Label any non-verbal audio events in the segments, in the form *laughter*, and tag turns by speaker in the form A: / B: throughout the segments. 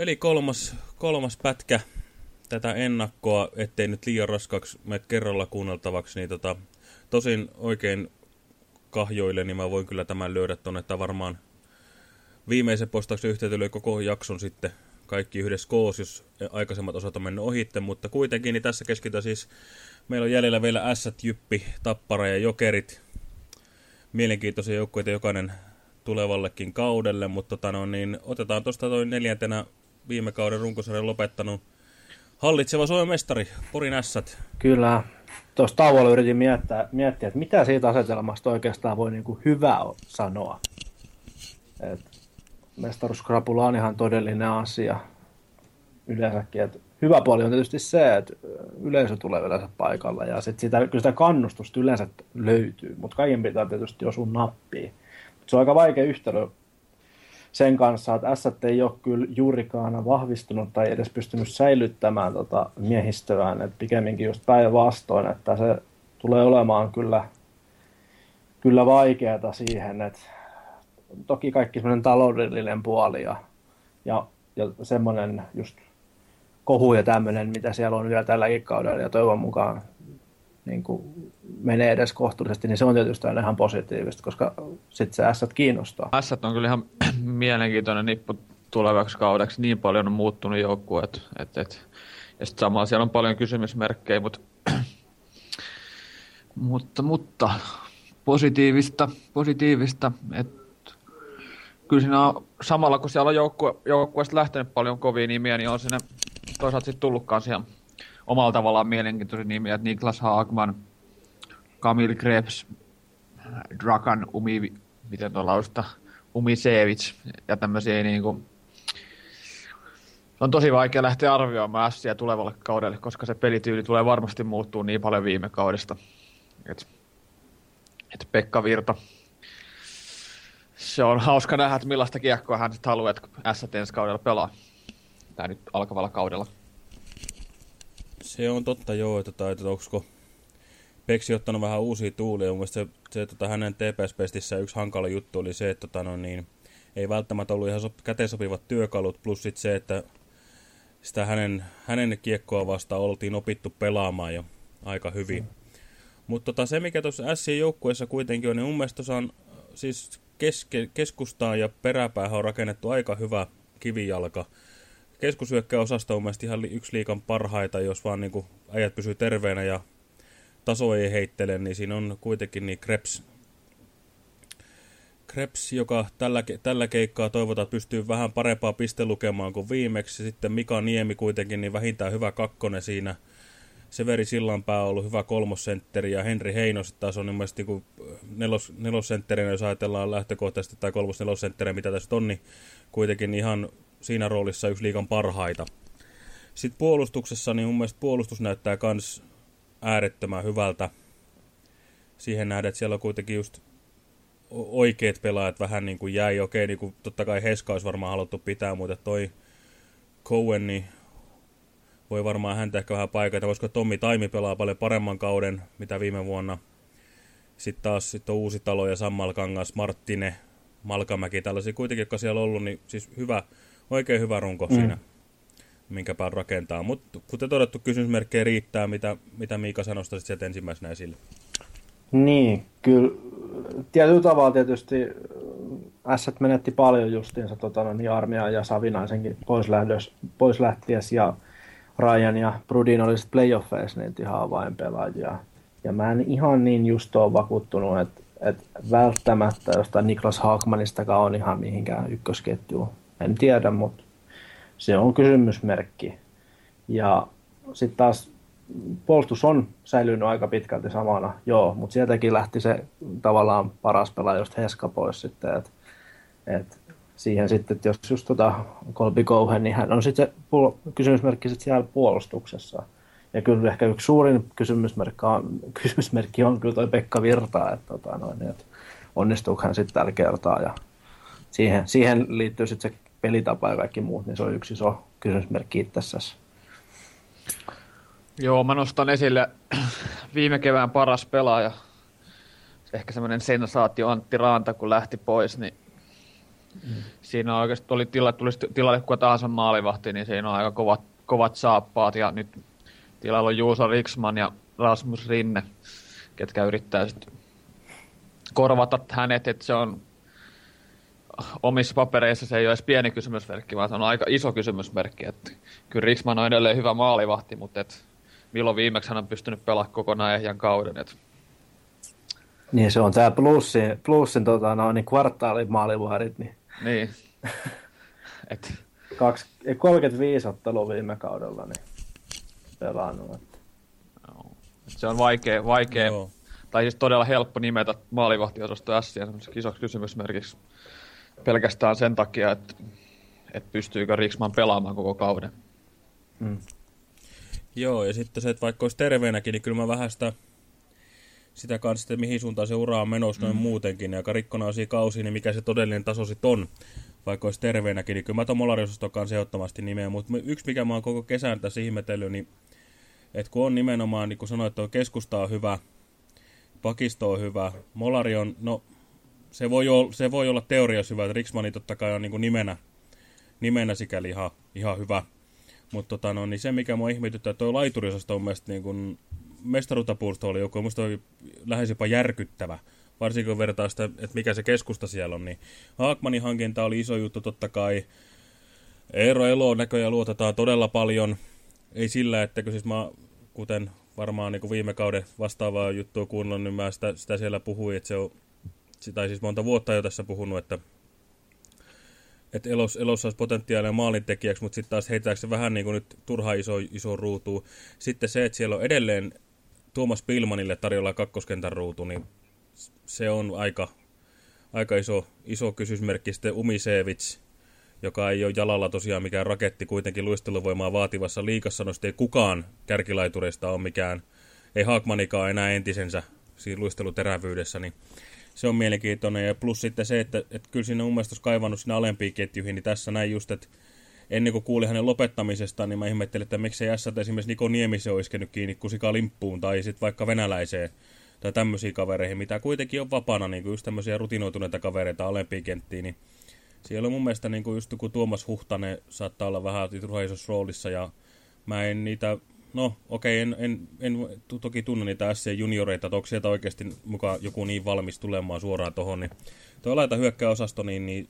A: Eli kolmas, kolmas pätkä tätä ennakkoa, ettei nyt liian raskaaksi me kerralla kuunneltavaksi, niin tota, tosin oikein kahjoille, niin mä voin kyllä tämän löydä tuonne, että varmaan viimeisen postauksen yhteyteen koko jakson sitten kaikki yhdessä koos, jos aikaisemmat osat on mennyt ohitte, mutta kuitenkin niin tässä keskitytään siis, meillä on jäljellä vielä Ässät, Jyppi, Tappara ja Jokerit, mielenkiintoisia joukkueita jokainen tulevallekin kaudelle, mutta tota no, niin otetaan tuosta toi neljäntenä viime kauden runkosarjan lopettanut hallitseva Suomen mestari, Porin Ässät.
B: Kyllä, tuossa tauolla yritin miettiä, miettiä, että mitä siitä asetelmasta oikeastaan voi niin kuin hyvä sanoa. Et mestaruuskrapula on ihan todellinen asia yleensäkin. Et hyvä puoli on tietysti se, että yleisö tulee yleensä paikalla ja sit sitä, kyllä sitä kannustusta yleensä löytyy, mutta kaiken pitää tietysti osua nappiin. Se on aika vaikea yhtälö sen kanssa, että S ei ole kyllä juurikaan vahvistunut tai edes pystynyt säilyttämään tota miehistöään, että pikemminkin just päinvastoin, että se tulee olemaan kyllä, kyllä vaikeata siihen, että toki kaikki semmoinen taloudellinen puoli ja, ja, ja semmoinen just kohu ja tämmöinen, mitä siellä on vielä tälläkin kaudella ja toivon mukaan niin kuin menee edes kohtuullisesti, niin se on tietysti aina ihan positiivista, koska sitten se S kiinnostaa.
C: S on kyllä ihan *clears throat* mielenkiintoinen nippu tulevaksi kaudeksi. Niin paljon on muuttunut joukkue, että et, et. ja sitten samalla siellä on paljon kysymysmerkkejä, mutta, *clears throat* mutta, mutta positiivista, positiivista että kyllä siinä on, samalla kun siellä on joukkue, joukkueesta lähtenyt paljon kovia nimiä, niin on sinne toisaalta sitten tullutkaan siellä omalla tavallaan mielenkiintoisia nimiä, että Niklas Haagman, Kamil Krebs, Drakan Umi, miten tuolla lausta, Umisevic ja tämmöisiä niin kuin, on tosi vaikea lähteä arvioimaan Ässiä tulevalle kaudelle, koska se pelityyli tulee varmasti muuttuu niin paljon viime kaudesta. Et, et Pekka Virta, se on hauska nähdä, että millaista kiekkoa hän haluaa, että S ensi kaudella pelaa. Tai nyt alkavalla kaudella.
A: Se on totta joo, että, tai, että onko Peksi ottanut vähän uusia tuulia. Mun se, se tota, hänen TPS-pestissä yksi hankala juttu oli se, että tota, no, niin, ei välttämättä ollut ihan sop, käteen sopivat työkalut, plus sit se, että sitä hänen, hänen kiekkoa vastaan oltiin opittu pelaamaan jo aika hyvin. Mutta tota, se, mikä tuossa S-joukkueessa kuitenkin on, niin mun mielestä on siis keske, keskustaan ja peräpäähän on rakennettu aika hyvä kivijalka. Keskusyökkäosasto on mielestäni ihan yksi liikan parhaita, jos vaan niin kuin äijät pysyy terveenä ja taso ei heittele, niin siinä on kuitenkin niin Krebs, Krebs joka tällä, tällä keikkaa toivotaan, pystyy vähän parempaa piste lukemaan kuin viimeksi. Sitten Mika Niemi kuitenkin, niin vähintään hyvä kakkonen siinä. Severi Sillanpää on ollut hyvä kolmosentteri ja Henri Heinos taas on mielestäni niin nelos, nelosentterinä, jos ajatellaan lähtökohtaisesti, tai kolmos nelosentterinä, mitä tässä on, niin kuitenkin ihan siinä roolissa yksi liikan parhaita. Sitten puolustuksessa, niin mun mielestä puolustus näyttää myös äärettömän hyvältä. Siihen nähdään, että siellä on kuitenkin just oikeat pelaajat vähän niin kuin jäi. Okei, niin kuin totta kai Heska olisi varmaan haluttu pitää, mutta toi Cohen, niin voi varmaan häntä ehkä vähän paikata, koska Tommi Taimi pelaa paljon paremman kauden, mitä viime vuonna. Sitten taas sit on uusi talo ja Sammalkangas, Marttine, Malkamäki, tällaisia kuitenkin, jotka siellä on ollut, niin siis hyvä, oikein hyvä runko mm. siinä, minkä päin rakentaa. Mutta kuten todettu, kysymysmerkkejä riittää, mitä, mitä Miika sanoi sieltä ensimmäisenä esille.
B: Niin, kyllä. Tietyllä tavalla tietysti Ässät menetti paljon justiinsa tota, no, niin Armia ja Savinaisenkin pois, lähdös, pois lähties ja Ryan ja Brudin oli sitten playoffeissa niin ihan avainpelaajia. Ja mä en ihan niin just ole vakuuttunut, että, että välttämättä jostain Niklas Haakmanistakaan on ihan mihinkään ykkösketjuun. En tiedä, mutta se on kysymysmerkki. Ja sitten taas puolustus on säilynyt aika pitkälti samana, joo, mutta sieltäkin lähti se tavallaan paras pelaaja just Heska pois sitten, että et siihen sitten, että jos just tota Kolbi Kouhen, niin hän on sitten se puol- kysymysmerkki sitten siellä puolustuksessa. Ja kyllä ehkä yksi suurin kysymysmerkki on, *laughs* kysymysmerkki on kyllä toi Pekka Virta, että, tota noin, että onnistuuko hän sitten tällä kertaa. Ja siihen, siihen liittyy sitten se pelitapa ja kaikki muut, niin se on yksi iso kysymysmerkki itsessäsi.
C: Joo, mä nostan esille *clears throat* viime kevään paras pelaaja. Ehkä semmoinen sensaatio Antti Raanta, kun lähti pois, niin mm. siinä oikeasti tuli tila, tulisi tilalle kuka tahansa maalivahti, niin siinä on aika kovat, kovat saappaat ja nyt tilalla on Juuso Riksman ja Rasmus Rinne, ketkä yrittää sitten korvata hänet, että se on omissa papereissa se ei ole edes pieni kysymysmerkki, vaan se on aika iso kysymysmerkki. Että kyllä Riksman on edelleen hyvä maalivahti, mutta et milloin viimeksi hän on pystynyt pelaamaan kokonaan ehjän kauden. Et.
B: Niin se on tämä plussin, plussin tota, no, niin kvartaalin maalivahdit. Niin.
C: niin. *laughs* Et.
B: Kaksi, 35 ottelua viime kaudella niin pelannut. Että.
C: No. Se on vaikea, vaikea Joo. tai siis todella helppo nimetä maalivahtiosasto S isoksi kysymysmerkiksi pelkästään sen takia, että, että pystyykö Riksman pelaamaan koko kauden. Mm.
A: Joo, ja sitten se, että vaikka olisi terveenäkin, niin kyllä mä vähän sitä, sitä kanssa, että mihin suuntaan se ura on menossa noin mm. muutenkin, ja on kausi, niin mikä se todellinen taso sitten on, vaikka olisi terveenäkin, niin kyllä mä tuon molariosaston kanssa ehdottomasti nimeä, mutta yksi mikä mä oon koko kesän tässä ihmetellyt, niin että kun on nimenomaan, niin kuin sanoit, että keskusta on hyvä, pakisto on hyvä, molari on, no se voi, olla, se voi olla teoriassa hyvä, Riksmani totta kai on niin kuin nimenä, nimenä sikäli ihan, ihan hyvä. Mutta tota, no, niin se, mikä mua ihmetyttää, tuo laituriosasta on mielestäni niin kuin mestaruutapuolusto oli joku, musta oli lähes jopa järkyttävä. Varsinkin kun vertaa sitä, että mikä se keskusta siellä on, niin Haakmanin hankinta oli iso juttu totta kai. Eero Elo näköjään luotetaan todella paljon. Ei sillä, että siis mä, kuten varmaan niin kuin viime kauden vastaavaa juttua kuunnellut, niin mä sitä, sitä siellä puhuin, että se on tai siis monta vuotta jo tässä puhunut, että, että elos, elossa olisi potentiaalia maalintekijäksi, mutta sitten taas heitääkö se vähän niin kuin nyt turha iso, iso ruutu. Sitten se, että siellä on edelleen Tuomas Pilmanille tarjolla kakkoskentän ruutu, niin se on aika, aika iso, iso kysymysmerkki. Sitten Umisevits, joka ei ole jalalla tosiaan mikään raketti, kuitenkin luisteluvoimaa vaativassa liikassa, no ei kukaan kärkilaitureista ole mikään, ei Haakmanikaan enää entisensä siinä luisteluterävyydessä, niin se on mielenkiintoinen. Ja plus sitten se, että, että kyllä on mun mielestä kaivannut sinne alempiin ketjuihin, niin tässä näin just, että ennen kuin kuulin hänen lopettamisestaan, niin mä ihmettelin, että miksei S esimerkiksi Niko Niemisen olisi iskenyt kiinni kusika limppuun tai sitten vaikka venäläiseen tai tämmöisiin kavereihin, mitä kuitenkin on vapaana, niin kuin just tämmöisiä rutinoituneita kavereita alempiin kenttiin, niin siellä on mun mielestä niin kuin just kun Tuomas Huhtanen saattaa olla vähän isossa roolissa ja mä en niitä no okei, okay, en, en, en toki tunne niitä SC junioreita, että onko sieltä oikeasti mukaan joku niin valmis tulemaan suoraan tuohon, niin tuo laita hyökkäosasto, niin, niin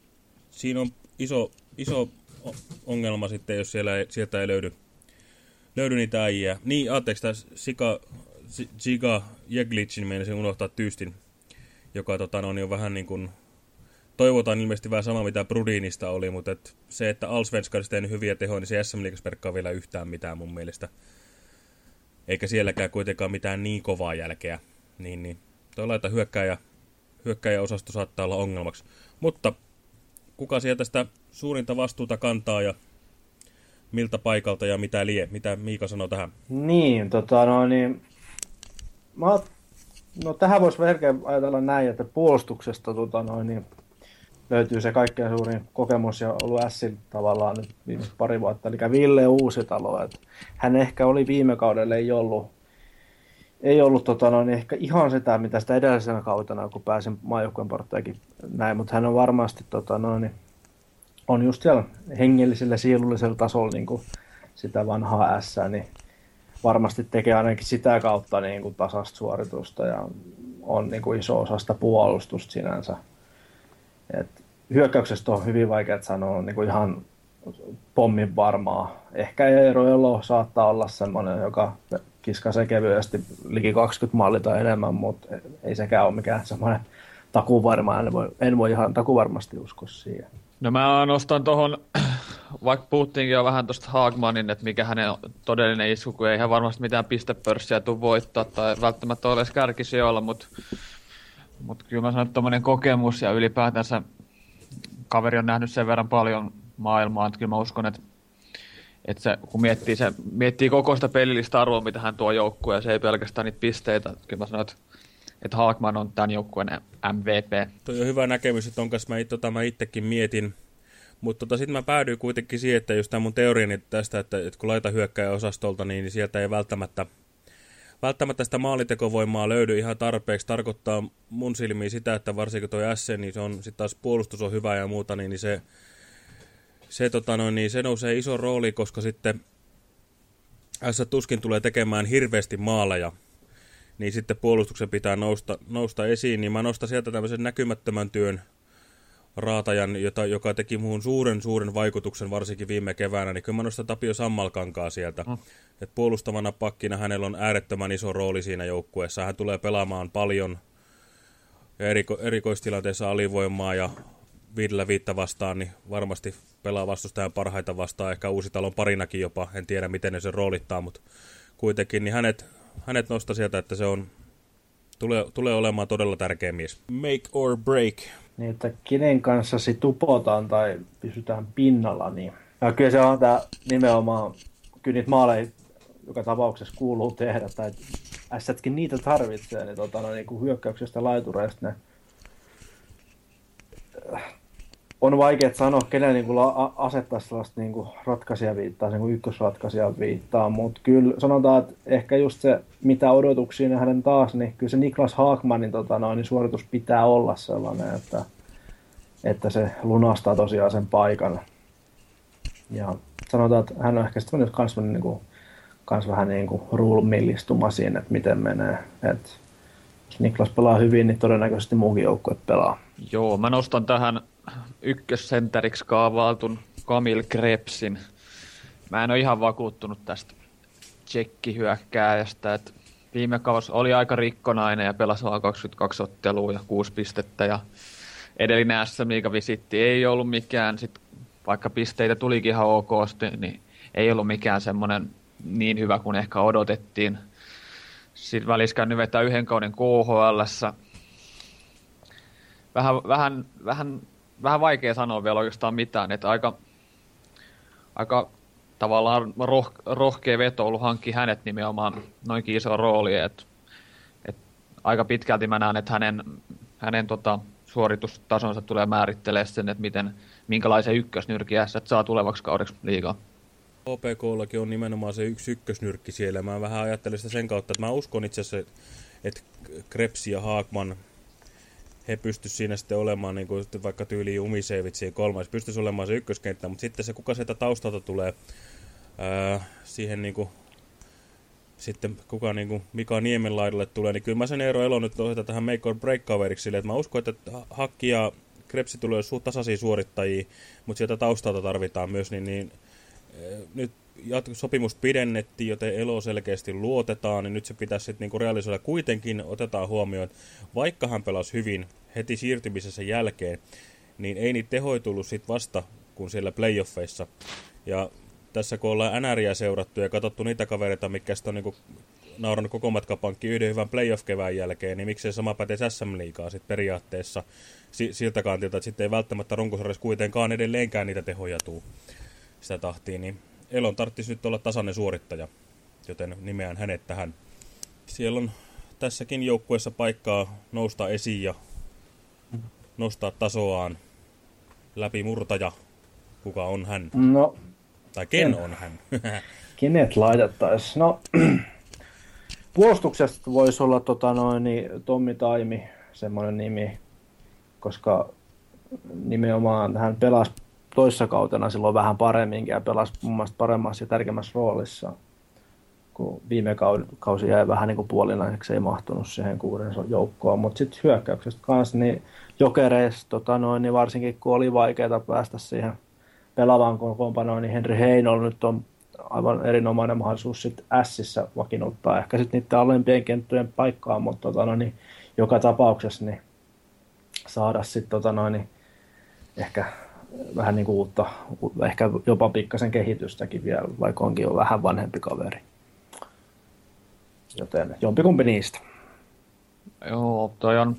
A: siinä on iso, iso ongelma sitten, jos siellä ei, sieltä ei löydy, löydy niitä äijää. Niin, anteeksi, tämä Sika, Jeglitsin meinasin unohtaa tyystin, joka tota, no, niin on vähän niin kuin toivotaan ilmeisesti vähän sama, mitä Brudinista oli, mutta et se, että Allsvenskarista tehnyt hyviä tehoja, niin se SM Liigasperkkaa vielä yhtään mitään mun mielestä eikä sielläkään kuitenkaan mitään niin kovaa jälkeä, niin, niin tuo laita hyökkäjä, hyökkäjäosasto saattaa olla ongelmaksi. Mutta kuka sieltä sitä suurinta vastuuta kantaa ja miltä paikalta ja mitä lie? Mitä Miika sanoo tähän?
B: Niin, tota no niin, mä, no tähän voisi ajatella näin, että puolustuksesta tota noin, niin löytyy se kaikkein suurin kokemus ja ollut Sillä tavallaan nyt viimeiset pari vuotta, eli Ville Uusitalo. Että hän ehkä oli viime kaudella ei ollut, ei ollut tota noin, ehkä ihan sitä, mitä sitä edellisenä kautena, kun pääsin maajoukkueen porttajakin näin, mutta hän on varmasti tota noin, on just siellä hengellisellä, sielullisella tasolla niin kuin sitä vanhaa S, niin varmasti tekee ainakin sitä kautta niin kuin tasasta suoritusta ja on niin kuin iso osa sitä puolustusta sinänsä. Et hyökkäyksestä on hyvin vaikea sanoa niin kuin ihan pommin varmaa. Ehkä Eero Elo saattaa olla semmoinen, joka kiskasee kevyesti liki 20 mallia tai enemmän, mutta ei sekään ole mikään semmoinen takuvarma. En voi, en voi ihan takuvarmasti uskoa siihen.
C: No mä nostan tuohon, vaikka puhuttiinkin jo vähän tuosta Haagmanin, että mikä hänen todellinen isku, kun ei hän varmasti mitään pistepörssiä tule voittaa tai välttämättä ole edes kärkisijoilla, mutta mutta kyllä mä sanon, että kokemus ja ylipäätänsä kaveri on nähnyt sen verran paljon maailmaa, että kyllä mä uskon, että, että se, kun miettii, se, miettii koko sitä pelillistä arvoa, mitä hän tuo joukkueen, ja se ei pelkästään niitä pisteitä. Kyllä mä sanon, että, että Haakman on tämän joukkueen MVP.
A: Tuo on hyvä näkemys, että onkas mä, tota, mä itsekin mietin. Mutta tota, sitten mä päädyin kuitenkin siihen, että jos tämä mun teoriani tästä, että, että kun laita hyökkää osastolta, niin sieltä ei välttämättä välttämättä sitä maalitekovoimaa löydy ihan tarpeeksi. Tarkoittaa mun silmiin sitä, että varsinkin tuo S, niin se on sitten taas puolustus on hyvä ja muuta, niin, niin se, se, tota noin, niin se nousee iso rooli, koska sitten S tuskin tulee tekemään hirveästi maaleja, niin sitten puolustuksen pitää nousta, nousta esiin, niin mä nostan sieltä tämmöisen näkymättömän työn raatajan, jota, joka teki muun suuren suuren vaikutuksen varsinkin viime keväänä, niin kyllä mä nostan Tapio Sammalkankaa sieltä. Mm. Et puolustavana pakkina hänellä on äärettömän iso rooli siinä joukkueessa. Hän tulee pelaamaan paljon ja eriko, erikoistilanteessa alivoimaa ja viidellä viittä vastaan, niin varmasti pelaa vastustajan parhaita vastaan, ehkä uusi talon parinakin jopa, en tiedä miten ne sen roolittaa, mutta kuitenkin niin hänet, hänet nostaa sieltä, että se on, tulee, tulee olemaan todella tärkeä mies. Make or break.
B: Niin, että kenen kanssa se tupotaan tai pysytään pinnalla, niin ja kyllä se on tämä nimenomaan, kyllä niitä maaleja joka tapauksessa kuuluu tehdä, tai ässätkin niitä tarvitsee, niin, tota, no, niin kuin hyökkäyksestä laitureista ne on vaikea sanoa, kenen niin asettaa sellaista niin kuin viittaa, niin kuin ykkösratkaisija viittaa, mutta kyllä sanotaan, että ehkä just se, mitä odotuksia hänen taas, niin kyllä se Niklas Haakmanin tota, noin, niin suoritus pitää olla sellainen, että, että se lunastaa tosiaan sen paikan. Ja sanotaan, että hän on ehkä sitten kans, niin kuin, kans vähän niin kuin ruulmillistuma siinä, että miten menee. Et, jos Niklas pelaa hyvin, niin todennäköisesti muukin joukkue pelaa.
C: Joo, mä nostan tähän ykkössentteriksi kaavailtun Kamil Krepsin. Mä en ole ihan vakuuttunut tästä tsekkihyökkääjästä, että viime kausi oli aika rikkonainen ja pelasi vain 22 ottelua ja 6 pistettä ja edellinen SM visitti ei ollut mikään, sit, vaikka pisteitä tulikin ihan ok, niin ei ollut mikään semmoinen niin hyvä kuin ehkä odotettiin. Sitten välissä käynyt vetää yhden kauden KHL. Vähän, vähän, vähän vähän vaikea sanoa vielä oikeastaan mitään, että aika, aika tavallaan roh, rohkea veto ollut hankki hänet nimenomaan noinkin iso rooli, että et aika pitkälti mä näen, että hänen, hänen tota, suoritustasonsa tulee määrittelee sen, että miten, minkälaisen ykkösnyrki S saa tulevaksi kaudeksi liigaa.
A: OPKllakin on nimenomaan se yksi ykkösnyrkki siellä. Mä vähän ajattelin sitä sen kautta, että mä uskon itse asiassa, että Krebs ja Haakman – he pystyisivät siinä sitten olemaan niin kuin, vaikka tyyli Umiseivit siinä kolmas, pystyisi olemaan se ykköskenttä, mutta sitten se kuka sieltä taustalta tulee ää, siihen niin kuin, sitten kuka niin kuin Mika Niemen laidalle tulee, niin kyllä mä sen Eero Elo nyt ohjata tähän make or break kaveriksi sille, että mä uskon, että Hakki ja Krepsi tulee suht tasaisia suorittajia, mutta sieltä taustalta tarvitaan myös, niin, niin nyt sopimus pidennettiin, joten Elo selkeästi luotetaan, niin nyt se pitäisi sitten niinku realisoida. Kuitenkin otetaan huomioon, että vaikka hän pelasi hyvin heti siirtymisessä jälkeen, niin ei niitä tehoja tullut sit vasta kuin siellä playoffeissa. Ja tässä kun ollaan NRiä seurattu ja katsottu niitä kavereita, mikä on niinku naurannut koko matkapankki yhden hyvän playoff-kevään jälkeen, niin miksei sama pätee SM-liigaa sitten periaatteessa siltä kantilta, että sitten ei välttämättä runkosarjassa kuitenkaan edelleenkään niitä tehoja tuu sitä tahtia, niin Elon tarvitsisi nyt olla tasainen suorittaja, joten nimeän hänet tähän. Siellä on tässäkin joukkueessa paikkaa nousta esiin ja nostaa tasoaan läpi murtaja. Kuka on hän?
B: No,
A: tai ken en. on hän? *laughs*
B: Kenet laitettaisiin? No, *clears throat* puolustuksesta voisi olla tota noin, niin Tommi Taimi, semmoinen nimi, koska nimenomaan hän pelasi toissa kautena silloin vähän paremminkin ja pelasi mun mielestä paremmassa ja tärkeämmässä roolissa. Kun viime kausi jäi vähän niin kuin puolinaiseksi, ei mahtunut siihen kuuden joukkoon. Mutta sitten hyökkäyksestä kanssa, niin jokereista, tota noin, niin varsinkin kun oli vaikeaa päästä siihen pelaavaan kokoonpanoon, niin Henri Heinolla nyt on aivan erinomainen mahdollisuus sitten Sissä vakinuttaa ehkä sitten niiden alempien kenttojen paikkaa, mutta tota noin, niin joka tapauksessa niin saada sitten tota noin, niin ehkä vähän niin kuin uutta, ehkä jopa pikkasen kehitystäkin vielä, vaikka onkin jo vähän vanhempi kaveri. Joten jompikumpi niistä.
C: Joo, toi on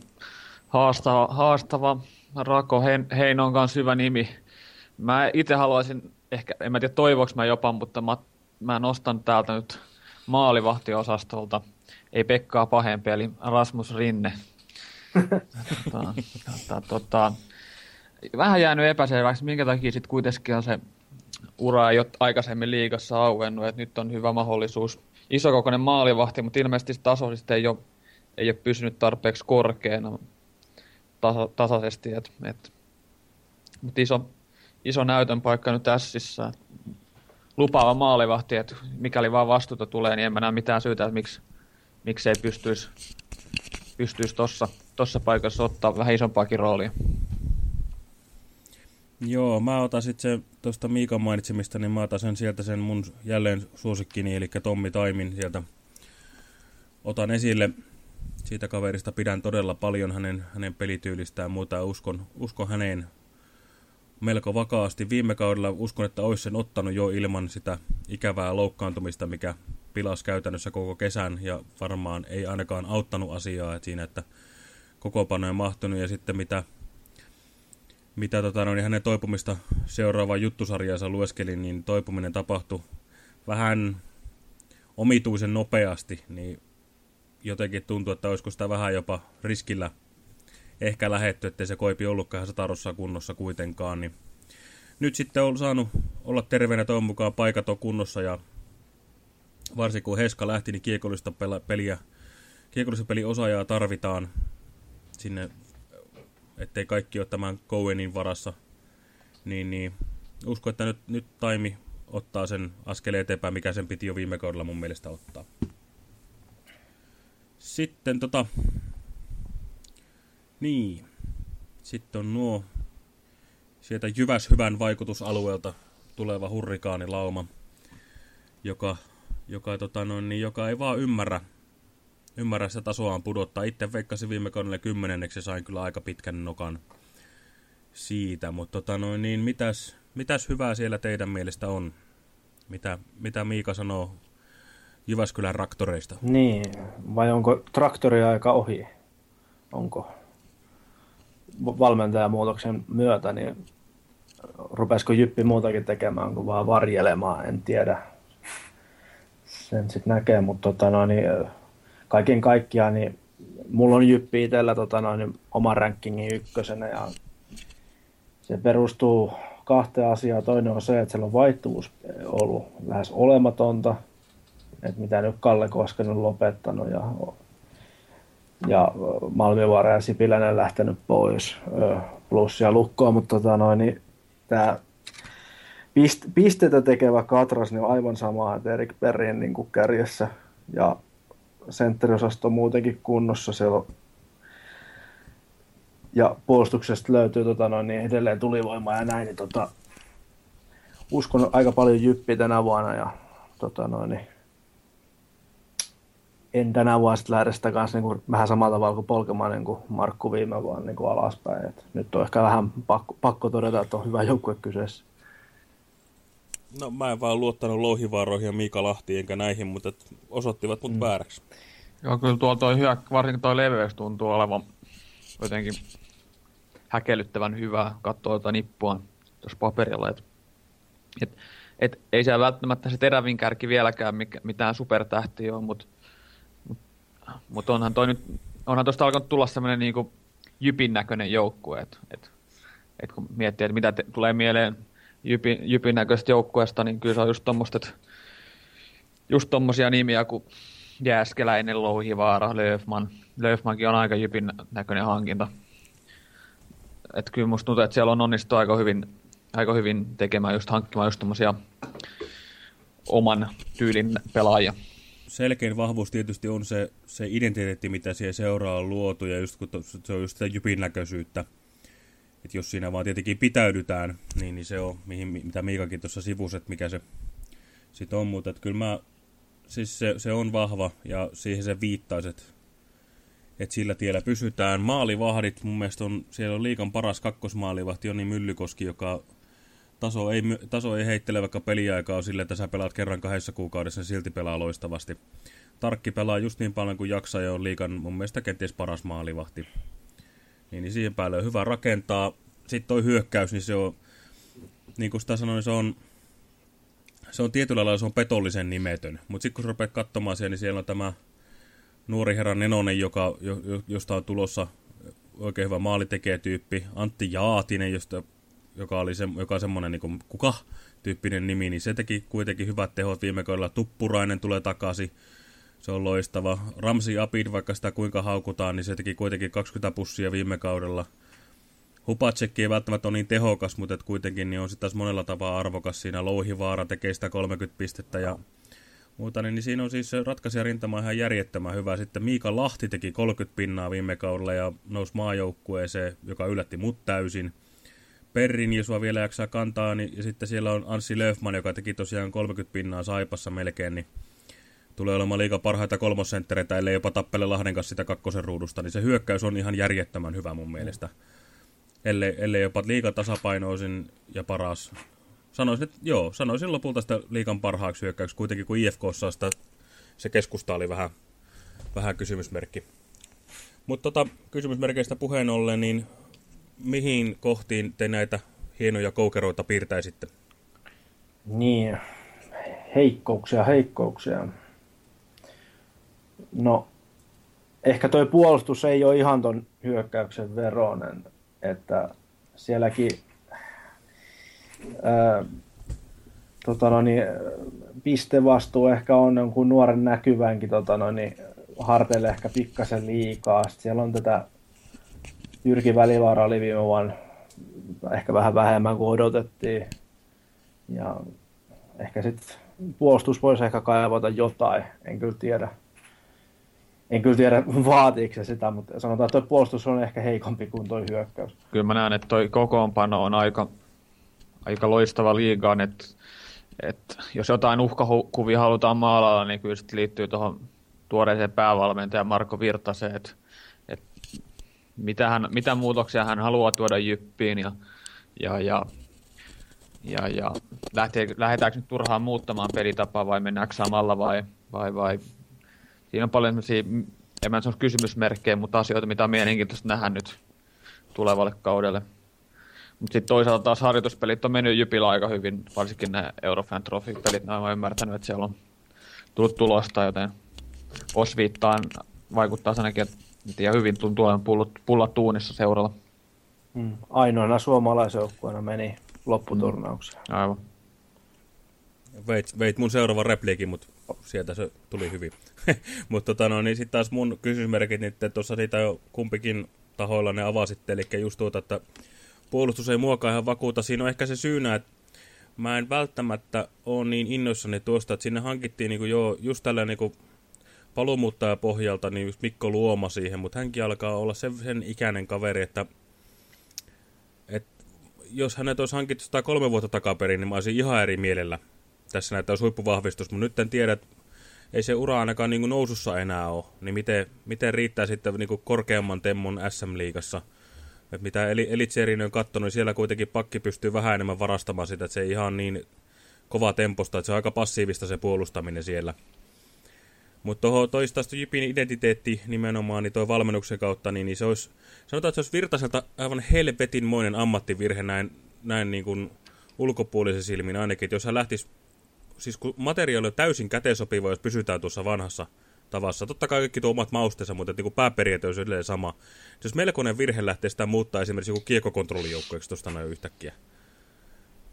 C: haastava, haastava Rako Heino on kanssa hyvä nimi. Mä itse haluaisin, ehkä, en mä tiedä toivoks mä jopa, mutta mä, mä nostan täältä nyt maalivahtiosastolta, ei Pekkaa pahempi, eli Rasmus Rinne. tota, tota, tota, vähän jäänyt epäselväksi, minkä takia sitten kuitenkin on se ura ei ole aikaisemmin liigassa auennut, että nyt on hyvä mahdollisuus isokokoinen maalivahti, mutta ilmeisesti taso sitten ei ole, ei ole pysynyt tarpeeksi korkeana tasa, tasaisesti. Et, et, mutta iso, iso näytön paikka nyt Sissä. Lupaava maalivahti, että mikäli vaan vastuuta tulee, niin en mä näe mitään syytä, että miksi, miksi ei pystyisi, pystyisi tuossa tossa paikassa ottaa vähän isompaakin roolia.
A: Joo, mä otan sitten se tuosta Miikan mainitsemista, niin mä otan sen sieltä sen mun jälleen suosikkini, eli Tommi Taimin sieltä otan esille. Siitä kaverista pidän todella paljon hänen, hänen pelityylistään ja muuta uskon, uskon häneen melko vakaasti. Viime kaudella uskon, että olisi sen ottanut jo ilman sitä ikävää loukkaantumista, mikä pilasi käytännössä koko kesän ja varmaan ei ainakaan auttanut asiaa että siinä, että koko panoja mahtunut ja sitten mitä mitä tota, no, niin hänen toipumista seuraava juttusarjansa lueskelin, niin toipuminen tapahtui vähän omituisen nopeasti, niin jotenkin tuntuu, että olisiko sitä vähän jopa riskillä ehkä lähetty, ettei se koipi ollutkaan satarossa kunnossa kuitenkaan, niin nyt sitten on saanut olla terveenä toivon mukaan paikat on kunnossa ja varsinkin kun Heska lähti, niin kiekollista peliä, kiekollista peliosaajaa tarvitaan sinne ettei kaikki ole tämän Cowenin varassa, niin, niin usko, että nyt, nyt Taimi ottaa sen askeleen eteenpäin, mikä sen piti jo viime kaudella mun mielestä ottaa. Sitten tota... Niin. Sitten on nuo sieltä Jyväshyvän vaikutusalueelta tuleva hurrikaanilauma, joka, joka, tota noin, niin, joka ei vaan ymmärrä ymmärrä sitä tasoaan pudottaa. Itse veikkasin viime kaudella kymmenenneksi ja sain kyllä aika pitkän nokan siitä. Mutta tota noin, niin mitäs, mitäs hyvää siellä teidän mielestä on? Mitä, mitä Miika sanoo Jyväskylän traktoreista?
B: Niin, vai onko traktoriaika ohi? Onko valmentajamuutoksen myötä, niin rupesiko Jyppi muutakin tekemään kuin vaan varjelemaan, en tiedä. Sen sitten näkee, mutta tota, no, niin, kaiken kaikkiaan niin mulla on Jyppi itsellä tota noin, niin oman rankingin ykkösenä ja se perustuu kahteen asiaan. Toinen on se, että siellä on vaihtuvuus ollut lähes olematonta, että mitä nyt Kalle Koskinen on lopettanut ja, ja Malmivaara ja Sipilänen lähtenyt pois plus ja lukkoa, mutta tota noin, niin tämä pist, pisteitä tekevä Katras niin on aivan sama, että Erik Perrin niin kärjessä ja sentteriosasto on muutenkin kunnossa. Siellä on ja puolustuksesta löytyy tota noin, niin edelleen tulivoimaa ja näin, niin tota, uskon aika paljon jyppiä tänä vuonna ja tota noin, niin en tänä vuonna sitten lähde sitä kanssa niin kuin, vähän samalla tavalla kuin polkemaan niin kuin Markku viime vuonna niin kuin alaspäin. Et nyt on ehkä vähän pakko, pakko todeta, että on hyvä joukkue kyseessä.
A: No mä en vaan luottanut Louhivaaroihin ja Miika Lahti enkä näihin, mutta osoittivat mut mm. vääräksi.
C: Joo, kyllä tuo toi hyö, varsinkin tuo leveys tuntuu olevan jotenkin häkellyttävän hyvää katsoa tuota nippua tuossa paperilla. Et, et, et, ei se välttämättä se terävin kärki vieläkään mikä, mitään supertähti ole, mutta mut, mut onhan toi nyt, onhan tuosta alkanut tulla semmoinen niinku jypin näköinen joukkue, että et, et kun miettii, että mitä te, tulee mieleen jypin, jypin näköisestä joukkueesta, niin kyllä se on just tommoista, just tommosia nimiä kuin Jääskeläinen, Louhivaara, Löfman. Löfmankin on aika jypin näköinen hankinta. Et kyllä musta tuntuu, että siellä on onnistu aika hyvin, aika hyvin tekemään just hankkimaan just tommosia oman tyylin pelaajia.
A: Selkein vahvuus tietysti on se, se identiteetti, mitä siihen seuraa on luotu, ja just kun se on just sitä jypin näköisyyttä. Et jos siinä vaan tietenkin pitäydytään, niin, niin se on, mihin, mitä Miikakin tuossa sivusi, että mikä se sitten on. Mutta kyllä mä siis se, se on vahva ja siihen se viittaisi, että, että sillä tiellä pysytään. Maalivahdit mun mielestä on, siellä on liikan paras kakkosmaalivahti Joni Myllykoski, joka taso ei, taso ei heittele vaikka peliaikaa sille, että sä pelaat kerran kahdessa kuukaudessa, niin silti pelaa loistavasti. Tarkki pelaa just niin paljon kuin jaksaa ja on liikan mun mielestä kenties paras maalivahti. Niin, niin siihen päälle on hyvä rakentaa. Sitten toi hyökkäys, niin se on, niin kuin sitä sanoin, se on se on tietyllä lailla se on petollisen nimetön. Mutta sitten kun rupeat katsomaan siellä, niin siellä on tämä nuori herra Nenonen, joka, josta on tulossa oikein hyvä maalitekijätyyppi. Antti Jaatinen, josta joka, oli se, joka on semmoinen niin kuka tyyppinen nimi, niin se teki kuitenkin hyvät tehot viime kaudella. Tuppurainen tulee takaisin, se on loistava. Ramsi Apid, vaikka sitä kuinka haukutaan, niin se teki kuitenkin 20 pussia viime kaudella. Hupatsekki ei välttämättä ole niin tehokas, mutta et kuitenkin niin on sitten taas monella tapaa arvokas siinä. Louhivaara tekee sitä 30 pistettä ja muuta, niin, niin siinä on siis ratkaisija rintama ihan järjettömän hyvä. Sitten Miika Lahti teki 30 pinnaa viime kaudella ja nousi maajoukkueeseen, joka yllätti mut täysin. Perrin, jos vielä jaksaa kantaa, niin, ja sitten siellä on Anssi Löfman, joka teki tosiaan 30 pinnaa Saipassa melkein, niin tulee olemaan liikaa parhaita kolmosenttereitä, ellei jopa tappele Lahden kanssa sitä kakkosen ruudusta, niin se hyökkäys on ihan järjettömän hyvä mun mielestä. Ellei, ellei jopa liikaa tasapainoisin ja paras. Sanoisin, että joo, sanoisin lopulta sitä liikan parhaaksi hyökkäyksi, kuitenkin kun IFKssa sitä, se keskusta oli vähän, vähän kysymysmerkki. Mutta tota, kysymysmerkeistä puheen ollen, niin mihin kohtiin te näitä hienoja koukeroita piirtäisitte?
B: Niin, heikkouksia, heikkouksia. No, ehkä toi puolustus ei ole ihan ton hyökkäyksen veronen, että sielläkin ää, tota no niin, pistevastuu ehkä on jonkun nuoren näkyvänkin tota no niin, harteille ehkä pikkasen liikaa. Sitten siellä on tätä Jyrki Välivaara oli viime vuonna ehkä vähän vähemmän kuin odotettiin. Ja ehkä sitten puolustus voisi ehkä kaivata jotain, en kyllä tiedä. En kyllä tiedä, *laughs* vaatiiko se sitä, mutta sanotaan, että tuo puolustus on ehkä heikompi kuin tuo hyökkäys.
C: Kyllä mä näen, että tuo kokoonpano on aika, aika loistava liigaan, että, että jos jotain uhkakuvia halutaan maalalla, niin kyllä se liittyy tuohon tuoreeseen päävalmentajan Marko Virtaseen, että mitä, hän, mitä muutoksia hän haluaa tuoda Jyppiin ja, ja, ja, ja, ja lähtee, lähdetäänkö nyt turhaan muuttamaan pelitapaa vai mennäänkö samalla vai, vai, vai siinä on paljon en mä sano kysymysmerkkejä, mutta asioita, mitä on mielenkiintoista nähdä nyt tulevalle kaudelle. Mutta sitten toisaalta taas harjoituspelit on mennyt Jypillä aika hyvin, varsinkin nämä Eurofan Trophy-pelit, ne on ymmärtänyt, että siellä on tullut tulosta, joten osviittaan vaikuttaa ainakin, että ja hyvin tuntuu olevan pullat, pullat tuunissa seuralla.
B: Mm. Ainoana suomalaisjoukkueena meni lopputurnaukseen.
C: Mm. Aivan.
A: Veit, veit mun seuraava repliikin, mutta sieltä se tuli hyvin. *laughs* mutta tota, no, niin sitten taas mun kysymysmerkit, niin tuossa siitä jo kumpikin tahoilla ne avasitte, eli just tuota, että puolustus ei muokaa ihan vakuuta. Siinä on ehkä se syynä, että mä en välttämättä ole niin innoissani tuosta, että sinne hankittiin niin kuin jo just tällä niin kuin paluumuuttaja pohjalta niin just Mikko Luoma siihen, mutta hänkin alkaa olla sen, sen ikäinen kaveri, että, että jos hänet olisi hankittu sitä kolme vuotta takaperin, niin mä olisin ihan eri mielellä. Tässä näyttää huippuvahvistus, mutta nyt en tiedä, että ei se ura ainakaan niin kuin nousussa enää ole, niin miten, miten riittää sitten niin kuin korkeamman temmon SM-liigassa. Että mitä Elitserien on katsonut, niin siellä kuitenkin pakki pystyy vähän enemmän varastamaan sitä, että se ei ihan niin kova temposta, että se on aika passiivista se puolustaminen siellä. Mutta tuohon toista Jypin identiteetti nimenomaan, niin tuo valmennuksen kautta, niin, niin se olisi, sanotaan, että se olisi Virtaselta aivan helvetinmoinen ammattivirhe näin, näin niin kuin ulkopuolisen silmin ainakin, että jos hän lähtisi, siis kun materiaali on täysin käteen sopiva, jos pysytään tuossa vanhassa tavassa. Totta kai kaikki tuo omat mausteensa, mutta niin pääperiaate on edelleen sama. Jos melkoinen virhe lähtee sitä muuttaa esimerkiksi joku kiekokontrollijoukkueeksi tuosta näin yhtäkkiä,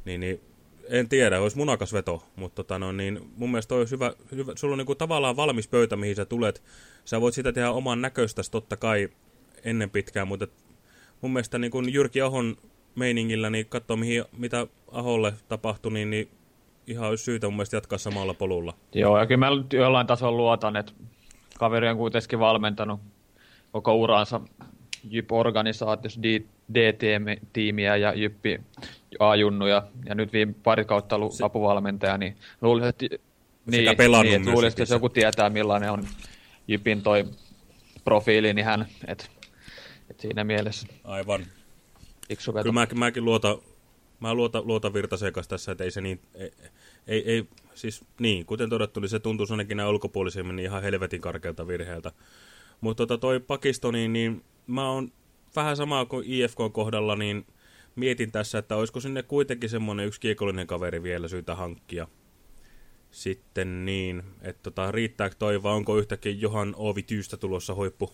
A: niin, niin en tiedä, olisi munakas veto, mutta tota, no, niin mun mielestä olisi hyvä, hyvä sulla on niin kuin tavallaan valmis pöytä, mihin sä tulet. Sä voit sitä tehdä oman näköistäsi totta kai ennen pitkään, mutta mun mielestä niin kuin Jyrki Ahon meiningillä, niin katsoa mihin, mitä Aholle tapahtui, niin, niin ihan syytä mun mielestä jatkaa samalla polulla.
C: Joo, ja kyllä mä jollain tasolla luotan, että kaveri on kuitenkin valmentanut koko uransa Jyp-organisaatiossa D-tiimiä ja Jyppi A-junnuja ja nyt viime pari kautta ollut Se... apuvalmentaja, niin luulisin, että, niin, niin, että luulisin, että jos joku tietää millainen on Jypin toi profiili, niin hän, että et siinä mielessä.
A: Aivan. Kyllä mä, mäkin luotan, mä luotan, luotan Virtaseen tässä, että ei se niin, ei, ei, ei, siis niin, kuten todettu, niin se tuntuu ainakin näin ulkopuolisemmin niin ihan helvetin karkealta virheeltä. Mutta tota toi Pakisto, niin, niin mä oon vähän samaa kuin IFK kohdalla, niin mietin tässä, että olisiko sinne kuitenkin semmoinen yksi kiekollinen kaveri vielä syytä hankkia. Sitten niin, että tota, riittääkö toi vai onko yhtäkkiä Johan Ovi Tyystä tulossa huippu,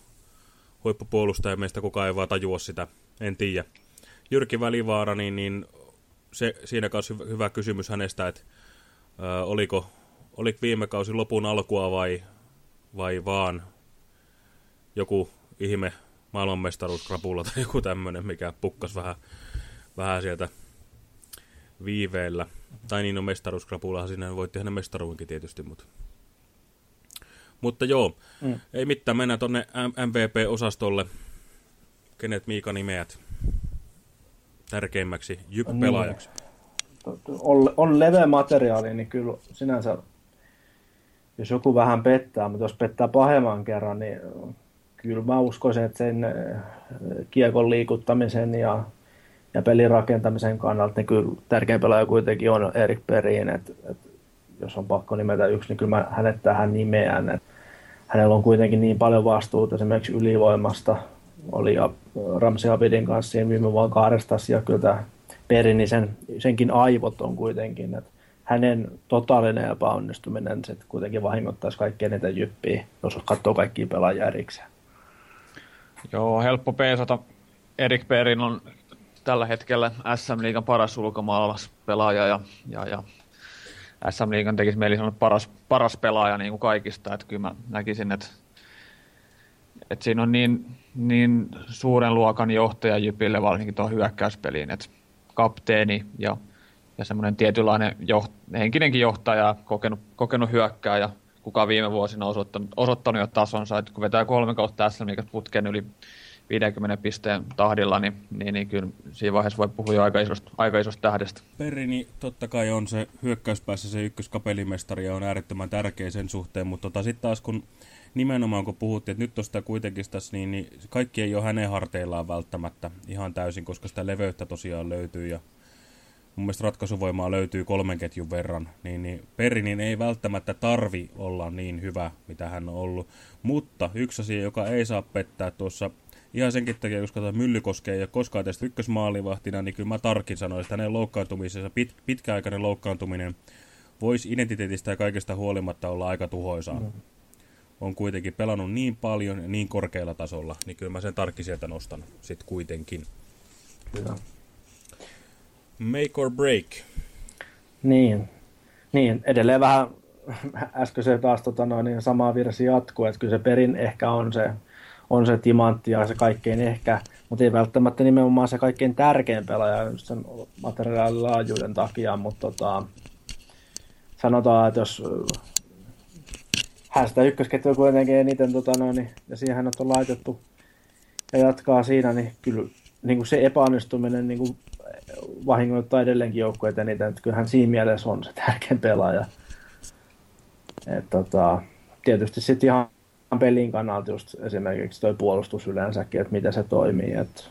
A: huippupuolustaja meistä, kuka ei vaan tajua sitä, en tiedä. Jyrki Välivaara, niin, niin se, siinä kanssa hyvä kysymys hänestä, että ää, oliko, oliko viime kausi lopun alkua vai, vai vaan joku ihme maailmanmestaruuskrapula tai joku tämmöinen, mikä pukkas vähän, vähän sieltä viiveellä. Tai niin on mestaruuskrapulahan siinä voitti hänen mestaruudenkin tietysti, mutta... Mutta joo, mm. ei mitään, mennään tonne MVP-osastolle. Kenet Miika nimeät tärkeimmäksi jyp-pelaajaksi?
B: Niin. On, on leveä materiaali, niin kyllä sinänsä, jos joku vähän pettää, mutta jos pettää pahemman kerran, niin kyllä mä uskoisin, että sen eh, kiekon liikuttamisen ja, ja pelin rakentamisen kannalta niin kyllä tärkein pelaaja kuitenkin on Erik Perin, että, että jos on pakko nimetä yksi, niin kyllä mä hänet tähän nimeän. Että hänellä on kuitenkin niin paljon vastuuta esimerkiksi ylivoimasta, oli ja Ramsey Abidin kanssa siinä viime vuonna kahdestas, ja kyllä tämä Perin, niin sen, senkin aivot on kuitenkin, että hänen totaalinen epäonnistuminen se kuitenkin vahingoittaisi kaikkien niitä jyppiä, jos katsoo kaikkia pelaajia erikseen.
C: Joo, helppo peesata. Erik Perin on tällä hetkellä SM Liigan paras ulkomaalaispelaaja ja, ja, ja SM Liigan tekisi meillä sanoa paras, paras pelaaja niin kuin kaikista. Että kyllä mä näkisin, että, että siinä on niin, niin suuren luokan johtaja Jypille varsinkin tuohon hyökkäyspeliin, että kapteeni ja, ja semmoinen tietynlainen joht, henkinenkin johtaja, kokenut, kokenut hyökkääjä, kuka viime vuosina osoittanut, osoittanut jo tasonsa, että kun vetää kolme kautta SM putken yli 50 pisteen tahdilla, niin, niin, niin kyllä siinä vaiheessa voi puhua jo aika isosta, aika isosta tähdestä.
A: Perini totta kai on se hyökkäyspäässä se ykköskapelimestari ja on äärettömän tärkeä sen suhteen, mutta tota, sitten taas kun nimenomaan kun puhuttiin, että nyt tuosta kuitenkin tässä, niin, niin kaikki ei ole hänen harteillaan välttämättä ihan täysin, koska sitä leveyttä tosiaan löytyy ja mun mielestä ratkaisuvoimaa löytyy kolmen ketjun verran, niin, niin Perinin ei välttämättä tarvi olla niin hyvä, mitä hän on ollut. Mutta yksi asia, joka ei saa pettää tuossa ihan senkin takia, koska tämä Myllykoske ei ole koskaan tästä ykkösmaalivahtina, niin kyllä mä tarkin sanoin, että hänen loukkaantumisensa, pit, pitkäaikainen loukkaantuminen voisi identiteetistä ja kaikesta huolimatta olla aika tuhoisaa. Mm. On kuitenkin pelannut niin paljon ja niin korkealla tasolla, niin kyllä mä sen tarkki sieltä nostan sitten kuitenkin. Kyllä. Make or break.
B: Niin, niin edelleen vähän *laughs* äsken se taas tota noin, niin samaa virsi jatkuu, että kyllä se perin ehkä on se, on se timantti ja se kaikkein ehkä, mutta ei välttämättä nimenomaan se kaikkein tärkein pelaaja sen materiaalin laajuuden takia, mutta tota, sanotaan, että jos hän sitä ykkösketjua kuitenkin eniten tota noin, niin, ja siihen on laitettu ja jatkaa siinä, niin kyllä niin kuin se epäonnistuminen niin kuin vahingoittaa edelleenkin joukkueet eniten, että kyllähän siinä mielessä on se tärkein pelaaja. Et, tota, tietysti sitten ihan pelin kannalta just esimerkiksi toi puolustus yleensäkin, että miten se toimii. Et,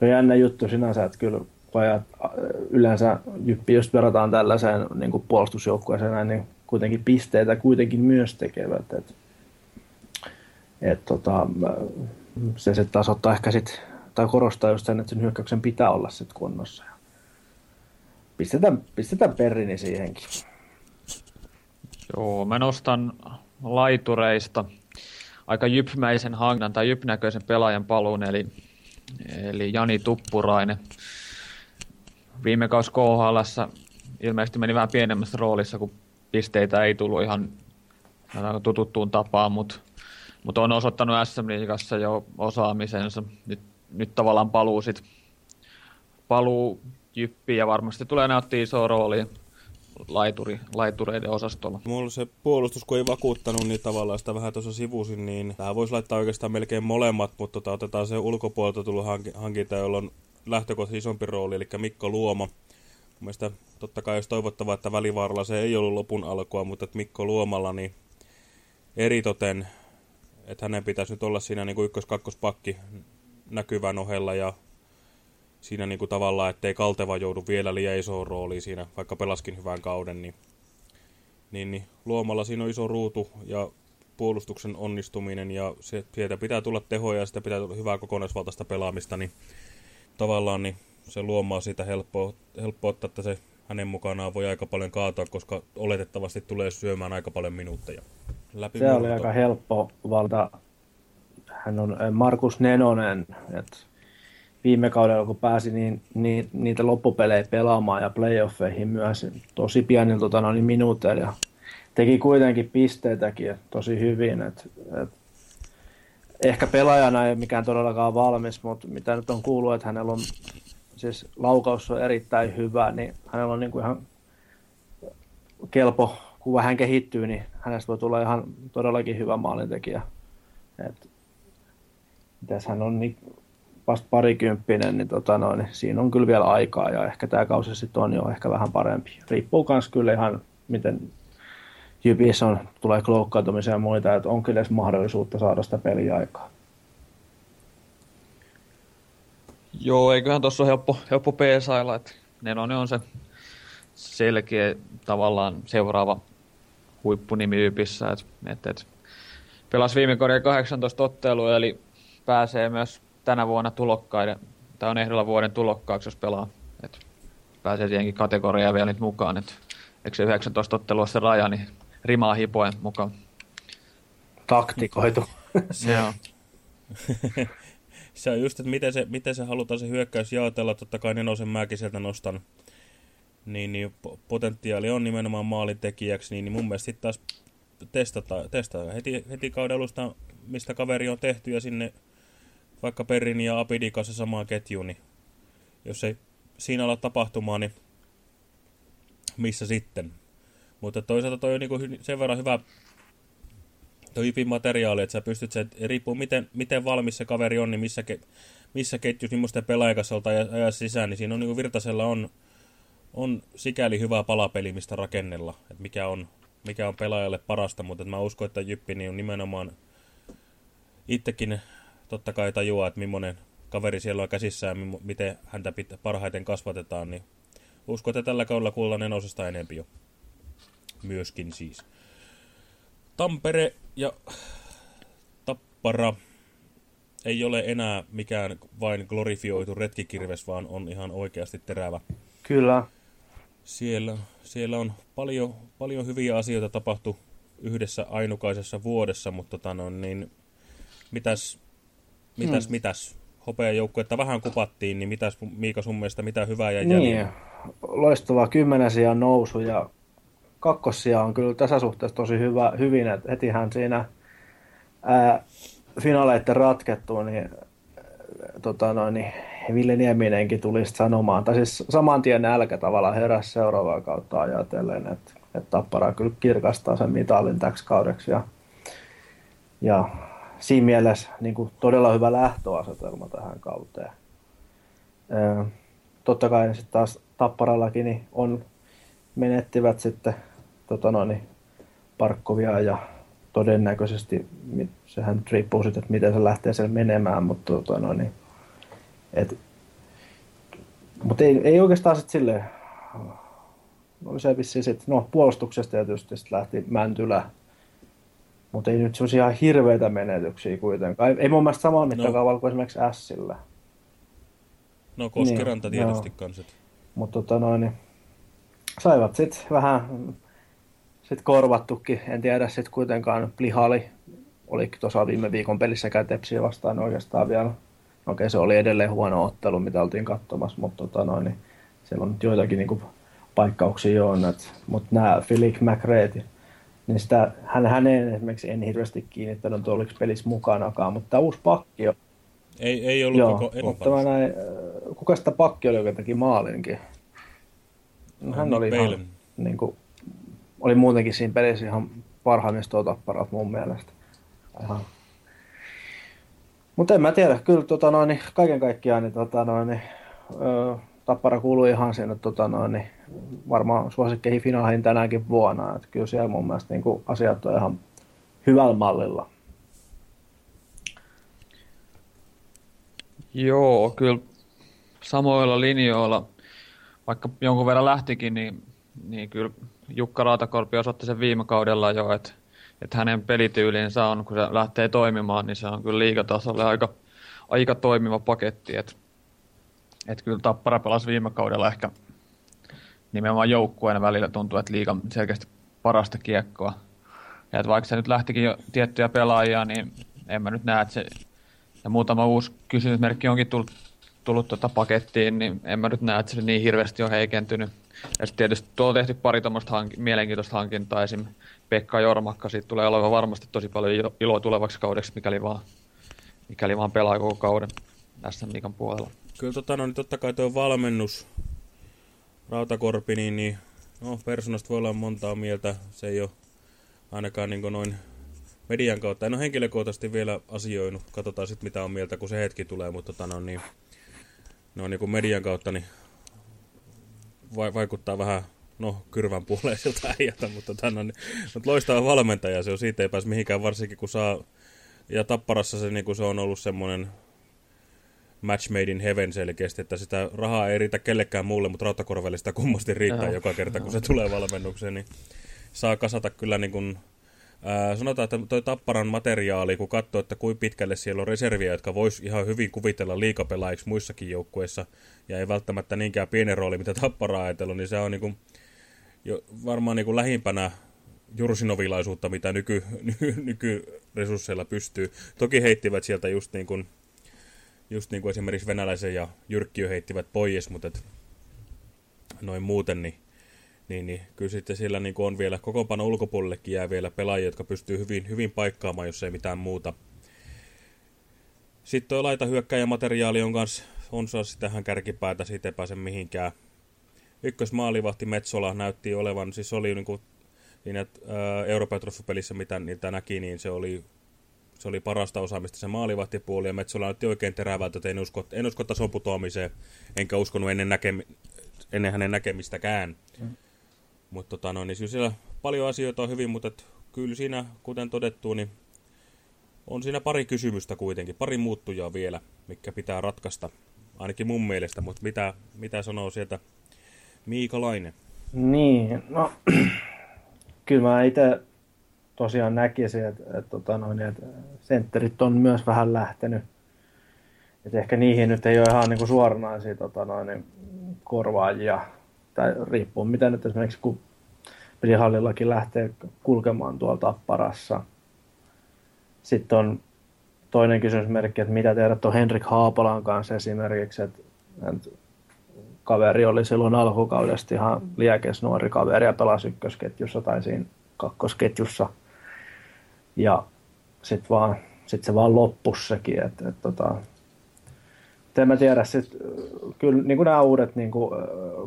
B: se on jännä juttu sinänsä, että kyllä pojat yleensä just verrataan tällaiseen niin kuin puolustusjoukkueeseen, niin kuitenkin pisteitä kuitenkin myös tekevät. Et, et, tota, se sitten taas ottaa ehkä sit tai korostaa just sen, että sen hyökkäyksen pitää olla sitten kunnossa. Pistetään, pistetään Perrini siihenkin.
C: Joo, mä nostan laitureista aika jypmäisen hangan tai jypnäköisen pelaajan paluun, eli, eli Jani Tuppurainen. Viime kausi KHL ilmeisesti meni vähän pienemmässä roolissa, kun pisteitä ei tullut ihan tututtuun tapaan, mutta, mutta on osoittanut SM Liigassa jo osaamisensa. Nyt nyt tavallaan paluu sit, paluu jyppiin ja varmasti tulee näyttää iso rooli laituri, laitureiden osastolla.
A: Mulla se puolustus, kun ei vakuuttanut, niin tavallaan sitä vähän tuossa sivusin, niin tähän voisi laittaa oikeastaan melkein molemmat, mutta tota, otetaan se ulkopuolelta tullut hankinta, jolla on lähtökohtaisesti isompi rooli, eli Mikko Luoma. Mielestäni totta kai olisi toivottavaa, että välivaaralla se ei ollut lopun alkua, mutta että Mikko Luomalla niin eritoten, että hänen pitäisi nyt olla siinä niin ykkös-kakkospakki näkyvän ohella ja siinä niin kuin tavallaan, ettei Kalteva joudu vielä liian isoon rooliin siinä, vaikka pelaskin hyvän kauden, niin, niin, niin luomalla siinä on iso ruutu ja puolustuksen onnistuminen ja se, sieltä pitää tulla tehoja ja sitä pitää tulla hyvää kokonaisvaltaista pelaamista, niin tavallaan niin se luomaa siitä helppoa, helppo ottaa, että se hänen mukanaan voi aika paljon kaatua, koska oletettavasti tulee syömään aika paljon minuutteja.
B: Läpi se oli aika helppo valta hän on Markus Nenonen. Et viime kaudella, kun pääsi niin, niin, niitä loppupelejä pelaamaan ja playoffeihin myös tosi pienillä tota, no, niin minuuteilla ja teki kuitenkin pisteitäkin tosi hyvin. Et, et, ehkä pelaajana ei ole mikään todellakaan valmis, mutta mitä nyt on kuullut, että hänellä on siis laukaus on erittäin hyvä, niin hänellä on niin kuin ihan kelpo, kun hän kehittyy, niin hänestä voi tulla ihan todellakin hyvä maalintekijä. Et, mitäs hän on niin vasta parikymppinen, niin, tota noin, niin siinä on kyllä vielä aikaa ja ehkä tämä kausi sitten on jo ehkä vähän parempi. Riippuu myös kyllä ihan, miten Jypissä on, tulee loukkaantumisia ja muita, että on kyllä edes mahdollisuutta saada sitä peliaikaa.
C: Joo, eiköhän tuossa ole helppo, helppo peesailla, että Nelonen on se selkeä tavallaan seuraava huippunimi Ypissä, että et, et, pelasi viime kauden 18 ottelua, eli pääsee myös tänä vuonna tulokkaiden, tai on ehdolla vuoden tulokkaaksi, jos pelaa. Et pääsee siihenkin kategoriaan vielä nyt mukaan, että eikö se 19 ottelua se raja, niin rimaa hipoen mukaan.
B: Taktikoitu.
C: Se *laughs* on.
A: Se on just, että miten se, miten se halutaan se hyökkäys jaotella. Totta kai Nenosen mäkin sieltä nostan. Niin, niin potentiaali on nimenomaan maalintekijäksi, niin, niin mun mielestä sitten taas testata, testata heti, heti kauden alusta, mistä kaveri on tehty ja sinne vaikka Perin ja Apidin kanssa samaan ketjuun, niin jos ei siinä ala tapahtumaan, niin missä sitten? Mutta toisaalta toi on niinku sen verran hyvä hyvin materiaali, että sä pystyt, se, riippuu miten, miten valmis se kaveri on, niin missä, ke, missä ketjus, millaista pelaajan kanssa ajaa sisään, niin siinä on niinku Virtasella on, on sikäli hyvä palapeli, mistä rakennella, että mikä on, mikä on pelaajalle parasta, mutta mä uskon, että Jyppi niin on nimenomaan itsekin totta kai tajuaa, että millainen kaveri siellä on käsissään miten häntä parhaiten kasvatetaan, niin uskon, että tällä kaudella kuullaan nenosesta enempi jo myöskin siis. Tampere ja Tappara ei ole enää mikään vain glorifioitu retkikirves, vaan on ihan oikeasti terävä.
B: Kyllä.
A: Siellä, siellä on paljon, paljon hyviä asioita tapahtu yhdessä ainukaisessa vuodessa, mutta tota no, niin, mitäs, mitäs, hmm. mitäs? Hopeajoukkuetta vähän kupattiin, niin mitäs Miika sun mielestä, mitä hyvää jäi
B: niin, jäljellä? loistava kymmenesiä nousu ja kakkosia on kyllä tässä suhteessa tosi hyvä, hyvin, että hetihän siinä ää, finaaleiden ratkettu, niin, tota noin, niin Ville Nieminenkin tuli sanomaan, tai siis saman tien nälkä tavallaan heräsi seuraavaa kautta ajatellen, että, että Tappara kyllä kirkastaa sen mitalin täksi kaudeksi. Ja, ja siinä mielessä niin kuin todella hyvä lähtöasetelma tähän kauteen. Ää, totta kai sitten taas Tapparallakin niin on menettivät sitten tota noin, Parkkovia ja todennäköisesti sehän riippuu siitä, että miten se lähtee sen menemään, mutta tota noin, et, mutta ei, ei oikeastaan sitten silleen, no se vissiin sit, no puolustuksesta tietysti sit lähti Mäntylä, mutta ei nyt semmoisia hirveitä menetyksiä kuitenkaan. Ei, ei mun mielestä samalla no. mittakaavalla kuin esimerkiksi Sillä.
A: No Koskeranta niin, tietysti no. kanssa.
B: Mutta tota noin, saivat sitten vähän sit korvattukin. En tiedä sitten kuitenkaan Plihali oli tuossa viime viikon pelissä Tepsiä vastaan oikeastaan vielä. Okei, se oli edelleen huono ottelu, mitä oltiin katsomassa, mutta tota noin, niin siellä on nyt joitakin niin kuin, paikkauksia jo on. mutta nämä Philip McRae, niin sitä, hän, häneen esimerkiksi en hirveästi kiinnittänyt, että oliko pelissä mukanakaan, mutta tämä uusi pakki on.
A: Ei, ei ollut Joo, koko
B: mutta näin, kuka sitä pakki oli, joka teki maalinkin? Hän no, oli ihan, niin kuin, oli muutenkin siinä pelissä ihan parhaimmista tapparat mun mielestä. Ihan. Mutta en mä tiedä, kyllä tota noin, niin kaiken kaikkiaan niin, tota noin, niin, ö, Tappara kuului ihan sinne tota noin, niin, varmaan suosikkeihin finaaleihin tänäänkin vuonna. Et kyllä siellä mun mielestä niin kuin, asiat on ihan hyvällä mallilla.
C: Joo, kyllä samoilla linjoilla, vaikka jonkun verran lähtikin, niin, niin kyllä Jukka Raatakorpi osoitti sen viime kaudella jo, että, että hänen pelityylinsä on, kun se lähtee toimimaan, niin se on kyllä liigatasolle aika, aika toimiva paketti. Että, että kyllä Tappara pelasi viime kaudella ehkä nimenomaan joukkueen välillä tuntuu, että liiga selkeästi parasta kiekkoa. Ja että vaikka se nyt lähtikin jo tiettyjä pelaajia, niin en mä nyt näe, että se... Ja muutama uusi kysymysmerkki onkin tullut tullut tota pakettiin, niin en mä nyt näe, että se niin hirveästi on heikentynyt. Ja sitten tietysti tuolla on tehty pari tuommoista hank- mielenkiintoista hankintaa, esim. Pekka Jormakka, siitä tulee olemaan varmasti tosi paljon iloa tulevaksi kaudeksi, mikäli vaan, mikäli vaan pelaa koko kauden tässä Mikan puolella.
A: Kyllä tota, no, niin totta kai tuo valmennus, Rautakorpi, niin, niin no, persoonasta voi olla montaa mieltä. Se ei ole ainakaan niin noin median kautta. En ole henkilökohtaisesti vielä asioinut. Katsotaan sitten mitä on mieltä, kun se hetki tulee. Mutta tota, no, niin, no, niin kuin median kautta niin vaikuttaa vähän no, kyrvän puoleen siltä äijältä, mutta, no, niin, mutta loistava valmentaja. Se on siitä ei pääse mihinkään, varsinkin kun saa... Ja Tapparassa se, niin kuin se on ollut semmoinen match made in heaven selkeästi, että sitä rahaa ei riitä kellekään muulle, mutta Rautakorvelle sitä kummasti riittää Joo. joka kerta, kun se tulee valmennukseen, niin saa kasata kyllä niin kuin, ää, sanotaan, että toi Tapparan materiaali, kun katsoo, että kuinka pitkälle siellä on reserviä, jotka vois ihan hyvin kuvitella liikapelaajiksi muissakin joukkueissa, ja ei välttämättä niinkään pieni rooli, mitä Tappara ajatellut, niin se on niin kuin, jo varmaan niin kuin lähimpänä jursinovilaisuutta, mitä nyky, ny, nykyresursseilla pystyy. Toki heittivät sieltä just niin kuin just niin kuin esimerkiksi venäläisen ja Jyrkkiö heittivät pois, mutta et noin muuten, niin, niin, niin kyllä sitten siellä niin on vielä koko pano ulkopuolellekin jää vielä pelaajia, jotka pystyy hyvin, hyvin paikkaamaan, jos ei mitään muuta. Sitten tuo laita hyökkäjämateriaali on kanssa, on saa tähän kärkipäätä, siitä ei pääse mihinkään. Ykkösmaalivahti Metsola näytti olevan, siis oli niin kuin siinä Euroopan pelissä mitä niitä näki, niin se oli se oli parasta osaamista se maalivahtipuoli, ja Metsola näytti oikein terävältä, että en usko, en usko tason putoamiseen, enkä uskonut ennen, näkemi, ennen hänen näkemistäkään. Mm. Mutta tota, no, niin siellä paljon asioita on hyvin, mutta et, kyllä siinä, kuten todettu, niin on siinä pari kysymystä kuitenkin, pari muuttujaa vielä, mikä pitää ratkaista, ainakin mun mielestä, mutta mitä, mitä sanoo sieltä Miika Laine?
B: Niin, no *clears throat* kyllä mä itse tosiaan näkisin, että, että, tota noin, että sentterit on myös vähän lähtenyt. Että ehkä niihin nyt ei ole ihan niin kuin suoranaisia tota noin, korvaajia. Tai riippuu mitä nyt esimerkiksi kun pelihallillakin lähtee kulkemaan tuolta tapparassa. Sitten on toinen kysymysmerkki, että mitä tehdä tuon Henrik Haapalan kanssa esimerkiksi, että, että kaveri oli silloin alkukaudesta ihan liekes nuori kaveri ja pelasi ykkösketjussa tai siinä kakkosketjussa – ja sitten sit se vaan loppus sekin. Et, et, tota, en mä tiedä, sit, kyllä niin kuin nämä uudet niin kuin,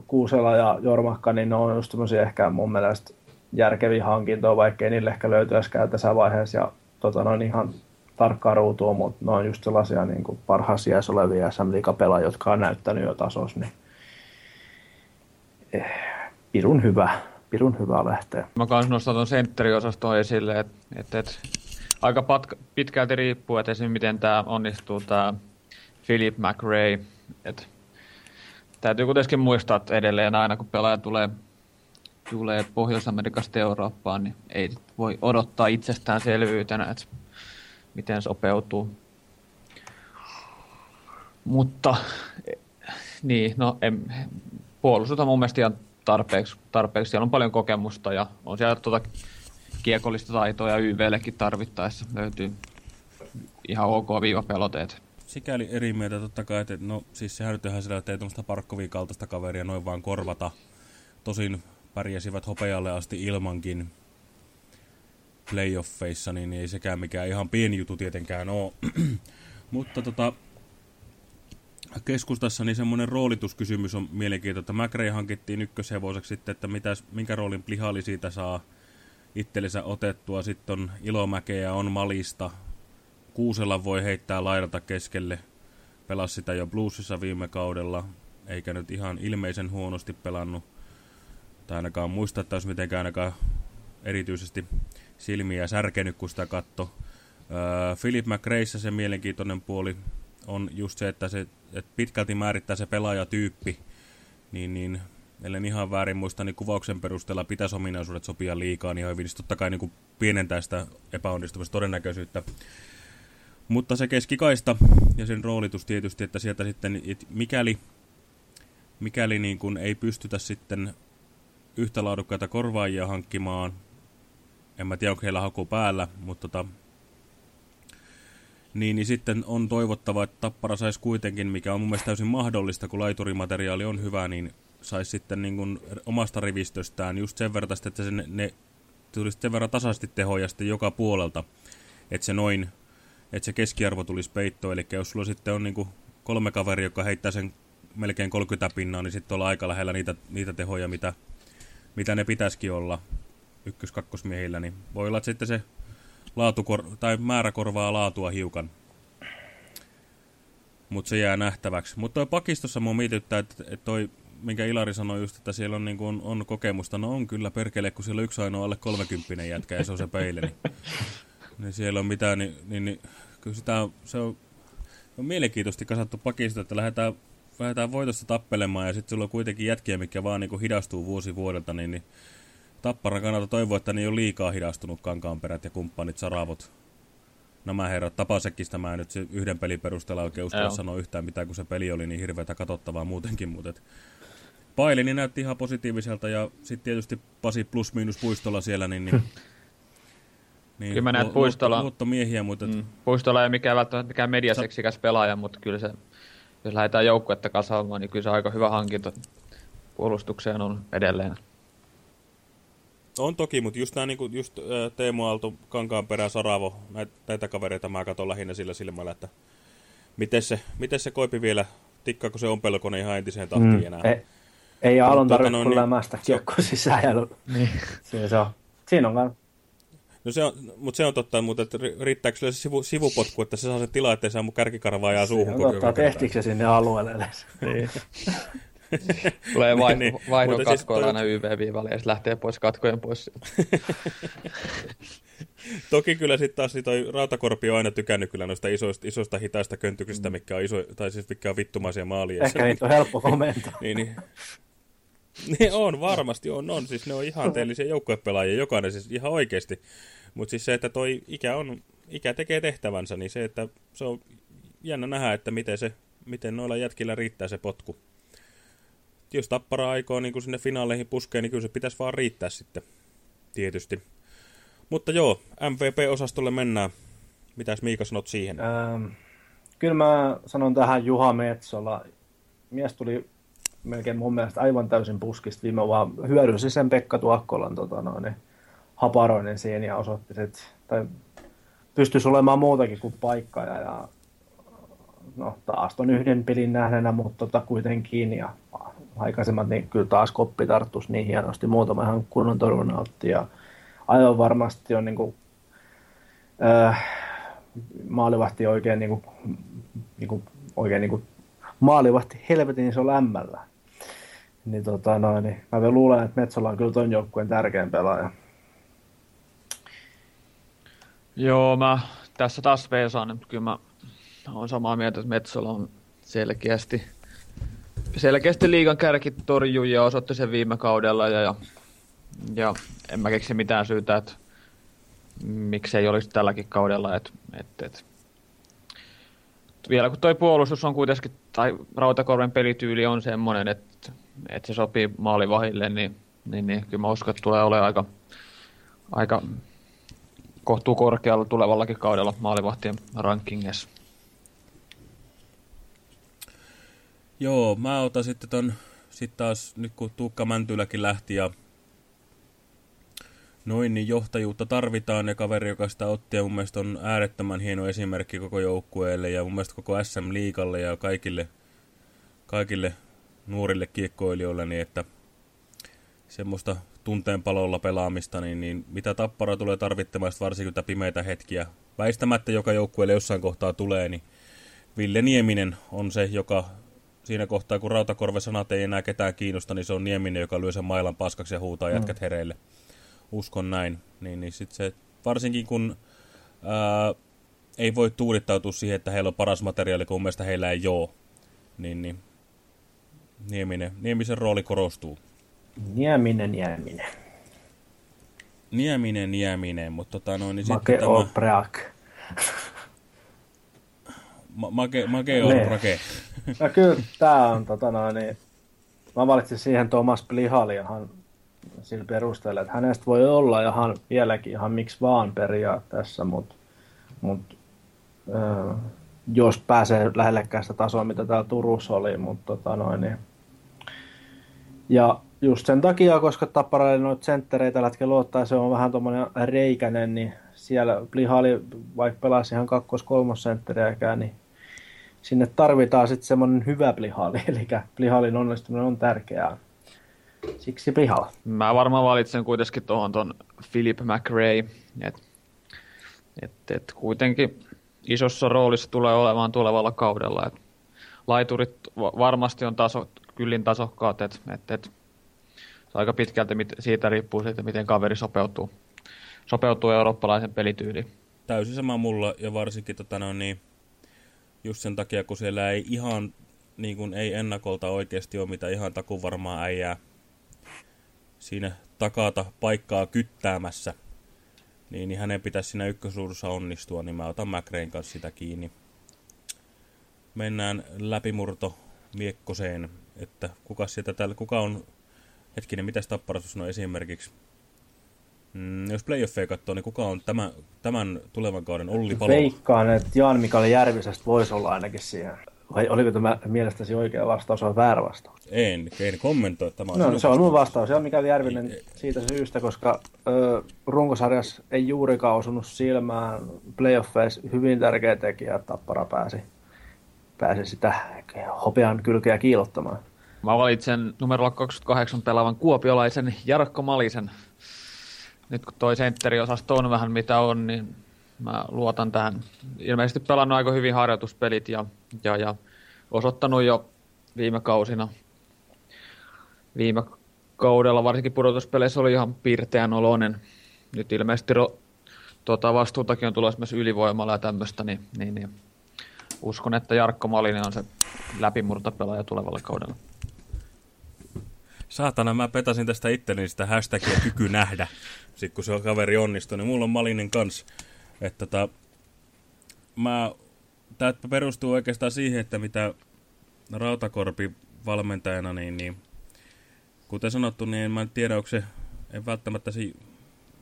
B: Kuusela ja Jormakka, niin ne on just ehkä mun mielestä järkeviä hankintoja, vaikkei niille ehkä löytyäskään tässä vaiheessa. Ja tota, noin ihan tarkkaa ruutua, mutta ne on just sellaisia niin kuin parhaassa iässä olevia SM pelaajia jotka on näyttänyt jo tasos, niin eh, pirun hyvä pirun hyvä lähteä.
C: Mä kans nostan tuon sentteriosaston esille, että et, et, aika patka, pitkälti riippuu, että esimerkiksi miten tämä onnistuu, tämä Philip McRae. Et, täytyy kuitenkin muistaa, että edelleen aina kun pelaaja tulee, tulee Pohjois-Amerikasta Eurooppaan, niin ei voi odottaa itsestäänselvyytenä, että miten sopeutuu. Mutta niin, no en, puolustus on mun mielestä ihan tarpeeksi, tarpeeksi. Siellä on paljon kokemusta ja on siellä tuota kiekollista taitoa ja YVllekin tarvittaessa löytyy ihan ok viivapeloteet.
A: Sikäli eri mieltä totta kai, että no siis sehän nyt ihan sillä, että ei tuommoista Parkkovin kaltaista kaveria noin vaan korvata. Tosin pärjäsivät hopealle asti ilmankin playoffeissa, niin ei sekään mikään ihan pieni juttu tietenkään ole. *clears throat* Mutta tota, keskustassa niin semmoinen roolituskysymys on mielenkiintoinen. McRae hankittiin ykköshevoseksi sitten, että mitäs, minkä roolin Plihali siitä saa itsellensä otettua. Sitten on Ilomäkeä, on Malista. Kuusella voi heittää laidata keskelle. Pelasi sitä jo Bluesissa viime kaudella, eikä nyt ihan ilmeisen huonosti pelannut. Tai ainakaan muista, että olisi mitenkään ainakaan erityisesti silmiä särkenyt, kun sitä katto. Philip McRaeissa se mielenkiintoinen puoli on just se, että, se, että pitkälti määrittää se pelaajatyyppi, niin, niin ellen ihan väärin muista, niin kuvauksen perusteella pitäisi ominaisuudet sopia liikaa, niin hyvin totta kai niin kuin pienentää sitä epäonnistumista todennäköisyyttä. Mutta se keskikaista ja sen roolitus tietysti, että sieltä sitten, että mikäli, mikäli niin kuin ei pystytä sitten yhtä laadukkaita korvaajia hankkimaan, en mä tiedä, onko heillä haku päällä, mutta tota, niin, niin sitten on toivottava, että Tappara saisi kuitenkin, mikä on mun mielestä täysin mahdollista, kun laiturimateriaali on hyvä, niin saisi sitten niin kuin omasta rivistöstään just sen verran, että se ne, ne tulisi sen verran tasaisesti tehoja sitten joka puolelta, että se noin, että se keskiarvo tulisi peittoon, eli jos sulla sitten on niin kuin kolme kaveria, joka heittää sen melkein 30 pinnaa, niin sitten ollaan aika lähellä niitä, niitä tehoja, mitä, mitä ne pitäisikin olla ykkös-kakkosmiehillä, niin voi olla, että sitten se laatu tai määrä korvaa laatua hiukan. Mutta se jää nähtäväksi. Mutta pakistossa mua mietittää, että, että toi, minkä Ilari sanoi just, että siellä on, niin on, on kokemusta. No on kyllä perkele, kun siellä on yksi ainoa alle 30 jätkä ja se on se peile. Niin, niin siellä on mitään, niin, niin, niin kyllä sitä, se on, on mielenkiintoisesti kasattu pakisto, että lähdetään, lähdetään voitosta tappelemaan ja sitten sulla on kuitenkin jätkiä, mikä vaan niin kuin hidastuu vuosi vuodelta, niin, niin Tappara kannalta toivoa, että ne ei ole liikaa hidastunut kankaanperät ja kumppanit Saravot. Nämä herrat, Tapasekista mä en nyt se yhden pelin perusteella oikein uskalla sanoa yhtään mitään, kun se peli oli niin hirveätä katsottavaa muutenkin, mutta et Pailini niin näytti ihan positiiviselta ja sitten tietysti Pasi plus miinus puistolla siellä, niin, niin *laughs*
C: niin, kyllä mä näet Puistola...
A: Luottomiehiä, mutta...
C: Mm, Puistola ei mikään välttämättä mikään mediaseksikäs pelaaja, mutta kyllä se, jos lähdetään joukkuetta kasaamaan, niin kyllä se aika hyvä hankinta puolustukseen on edelleen.
A: On toki, mutta just, nämä, niin kuin, just Teemu Aalto, Kankaanperä, Saravo, näitä, näitä kavereita mä katson lähinnä sillä silmällä, että miten se, miten se koipi vielä, tikkaako se ompelukone ihan entiseen tahtiin mm, enää.
B: Ei, ei Aallon tarvitse tuota, no, niin, lämästä kiekkoa sisään. Ja, niin. se, se on, siinä on
A: No se on, mutta se on totta, mutta että riittääkö se sivu, sivupotku, että se saa se tila, ettei saa mun kärkikarvaa ja suuhun.
B: Se on totta, tehtikö se sinne alueelle edes. niin. *laughs*
C: Tulee vai, niin, vaihdon siis katkoilla siis aina YV-viivalle ja lähtee pois katkojen pois. *laughs*
A: Toki kyllä sitten taas niin toi Rautakorpi on aina tykännyt kyllä noista isoista, isoista hitaista köntyksistä, mikä on, iso, tai siis mikä on vittumaisia maalia.
B: Ehkä niitä on helppo komentaa. *laughs*
A: niin, niin. Ne on, varmasti on, on. Siis ne on ihanteellisia joukkuepelaajia, jokainen siis ihan oikeasti. Mutta siis se, että toi ikä, on, ikä tekee tehtävänsä, niin se, että se on jännä nähdä, että miten, se, miten noilla jätkillä riittää se potku jos tappara aikoo niin sinne finaaleihin puskee, niin kyllä se pitäisi vaan riittää sitten, tietysti. Mutta joo, MVP-osastolle mennään. Mitäs Miika sanot siihen? Ähm,
B: kyllä mä sanon tähän Juha Metsola. Mies tuli melkein mun mielestä aivan täysin puskista viime vaan hyödynsi sen Pekka Tuokkolan tota, noin, haparoinen siinä ja osoitti, että tai pystyisi olemaan muutakin kuin paikka ja, ja no taas on yhden pelin nähneenä, mutta tota, kuitenkin ja aikaisemmat, niin kyllä taas koppi tarttuisi niin hienosti. Muutama ihan kunnon torjunnan otti ja aivan varmasti on niin kuin, äh, maalivahti oikein, niin kuin, niin kuin, oikein niin kuin, maalivahti helvetin iso lämmällä. Niin, tota, noin, niin mä vielä luulen, että Metsola on kyllä ton joukkueen tärkein pelaaja.
C: Joo, mä tässä taas veesaan, kyllä mä olen samaa mieltä, että Metsola on selkeästi – selkeästi liigan kärkitorjuja osoitti sen viime kaudella ja, ja, ja en mä keksi mitään syytä, että miksei olisi tälläkin kaudella. Et, et, et. Vielä kun toi puolustus on kuitenkin, tai Rautakorven pelityyli on semmoinen, että, että se sopii maalivahille, niin, niin, niin kyllä mä uskon, että tulee olemaan aika, aika kohtuu korkealla tulevallakin kaudella maalivahtien rankingissa.
A: Joo, mä otan sitten ton, sit taas nyt kun Tuukka Mäntyläkin lähti ja noin, niin johtajuutta tarvitaan ja kaveri, joka sitä otti ja mun mielestä on äärettömän hieno esimerkki koko joukkueelle ja mun mielestä koko SM-liikalle ja kaikille, kaikille nuorille kiekkoilijoille, niin että semmoista tunteen palolla pelaamista, niin, niin mitä tappara tulee tarvittamaan, varsinkin tätä pimeitä hetkiä. Väistämättä joka joukkueelle jossain kohtaa tulee, niin Ville Nieminen on se, joka siinä kohtaa, kun Rautakorve-sanat ei enää ketään kiinnosta, niin se on Nieminen, joka lyö sen mailan paskaksi ja huutaa mm. jätkät hereille. Uskon näin. Niin, niin sit se, varsinkin kun ää, ei voi tuudittautua siihen, että heillä on paras materiaali, kun mielestä heillä ei ole, niin, niin Nieminen, Niemisen rooli korostuu.
B: Nieminen, Nieminen.
A: Nieminen, Nieminen, mutta tota noin, niin
B: Make sitten tämä...
A: Ma make, make on rake.
B: No kyllä, tää on tota noin, niin, mä valitsin siihen Thomas Plihaliahan sillä perusteella, että hänestä voi olla ihan vieläkin ihan miksi vaan periaatteessa, mutta mut, jos pääsee lähellekään sitä tasoa, mitä täällä Turussa oli, mutta tota noin, niin. Ja just sen takia, koska Tapparalle noita senttereitä tällä hetkellä luottaa, se on vähän tuommoinen reikäinen, niin siellä Plihali, vaikka pelasi ihan kakkos sentteriäkään, niin sinne tarvitaan sitten semmoinen hyvä Plihali, *laughs* eli Plihalin onnistuminen on tärkeää. Siksi Plihal.
C: Mä varmaan valitsen kuitenkin tuohon ton Philip McRae, että et, et kuitenkin isossa roolissa tulee olemaan tulevalla kaudella. Et laiturit varmasti on taso, kyllin tasokkaat, että et, et, aika pitkälti mit, siitä riippuu siitä, miten kaveri sopeutuu, sopeutuu eurooppalaisen pelityyliin.
A: Täysin sama mulla ja varsinkin tota, no, niin, just sen takia, kun siellä ei ihan niin kuin ei ennakolta oikeasti ole mitä ihan takuvarmaa äijää siinä takata paikkaa kyttäämässä – niin, niin hänen pitäisi siinä ykkösuudussa onnistua, niin mä otan McRaen kanssa sitä kiinni. Mennään läpimurto miekkoseen, että kuka sieltä täällä, kuka on, hetkinen, mitä tapparastus on esimerkiksi? Mm, jos playoffeja katsoo, niin kuka on tämän, tämän tulevan kauden Olli Palo?
B: Veikkaan, että Jaan Mikael Järvisestä voisi olla ainakin siihen vai oliko tämä mielestäsi oikea vastaus vai väärä vastaus?
A: En, en kommentoi. Tämä on
B: no, se on mun vastaus. Ja mikä Järvinen ei, siitä syystä, koska ö, runkosarjassa ei juurikaan osunut silmään. Playoffeissa hyvin tärkeä tekijä, että Tappara pääsi, pääsi sitä hopean kylkeä kiilottamaan.
C: Mä valitsen numerolla 28 pelaavan kuopiolaisen Jarkko Malisen. Nyt kun toi sentteriosasto on vähän mitä on, niin mä luotan tähän. Ilmeisesti pelannut aika hyvin harjoituspelit ja, ja, ja osoittanut jo viime kausina. Viime kaudella varsinkin pudotuspeleissä oli ihan piirteän oloinen. Nyt ilmeisesti ro, tuota, vastuutakin on tulossa myös ylivoimalla ja tämmöistä, niin, niin, niin, uskon, että Jarkko Malinen on se läpimurtopelaaja tulevalla kaudella.
A: Saatana, mä petasin tästä itteni sitä hashtagia kyky nähdä. Sitten kun se kaveri onnistui, niin mulla on Malinen kanssa. Että tota, mä, tämä perustuu oikeastaan siihen, että mitä Rautakorpi valmentajana, niin, niin kuten sanottu, niin mä en tiedä, onko se, en välttämättä si,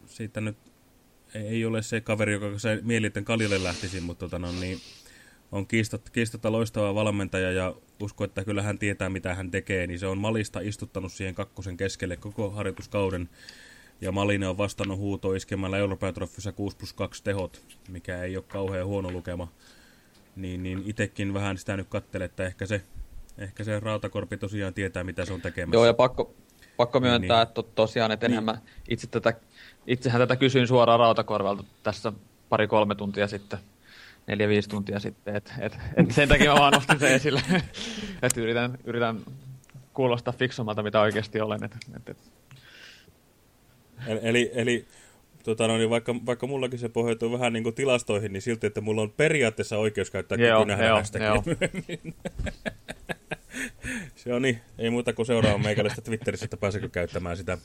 A: siitä nyt ei, ole se kaveri, joka se mieliten kaljalle lähtisi, mutta tota, no, niin, on kiistat, kiistatta loistava valmentaja ja usko, että kyllä hän tietää, mitä hän tekee, niin se on Malista istuttanut siihen kakkosen keskelle koko harjoituskauden ja Maline on vastannut huuto iskemällä Euroopan 6 plus 2 tehot, mikä ei ole kauhean huono lukema. Niin, niin itekin vähän sitä nyt katselen, että ehkä se, ehkä se rautakorpi tosiaan tietää, mitä se on tekemässä.
C: Joo, ja pakko, pakko myöntää, niin, että tosiaan, että niin. mä itse tätä, itsehän tätä kysyin suoraan rautakorvalta tässä pari-kolme tuntia sitten neljä-viisi tuntia sitten, että et, et sen takia mä vaan nostin sen esille, *laughs* että yritän, yritän kuulostaa fiksummalta, mitä oikeasti olen. Et, et, et
A: Eli, eli tota, no, niin vaikka, vaikka mullakin se pohjautuu vähän niin kuin tilastoihin, niin silti, että mulla on periaatteessa oikeus käyttää
C: joo, nähdä joo, joo. *laughs*
A: se on niin, ei muuta kuin seuraava meikäläistä Twitterissä, että pääsekö käyttämään sitä.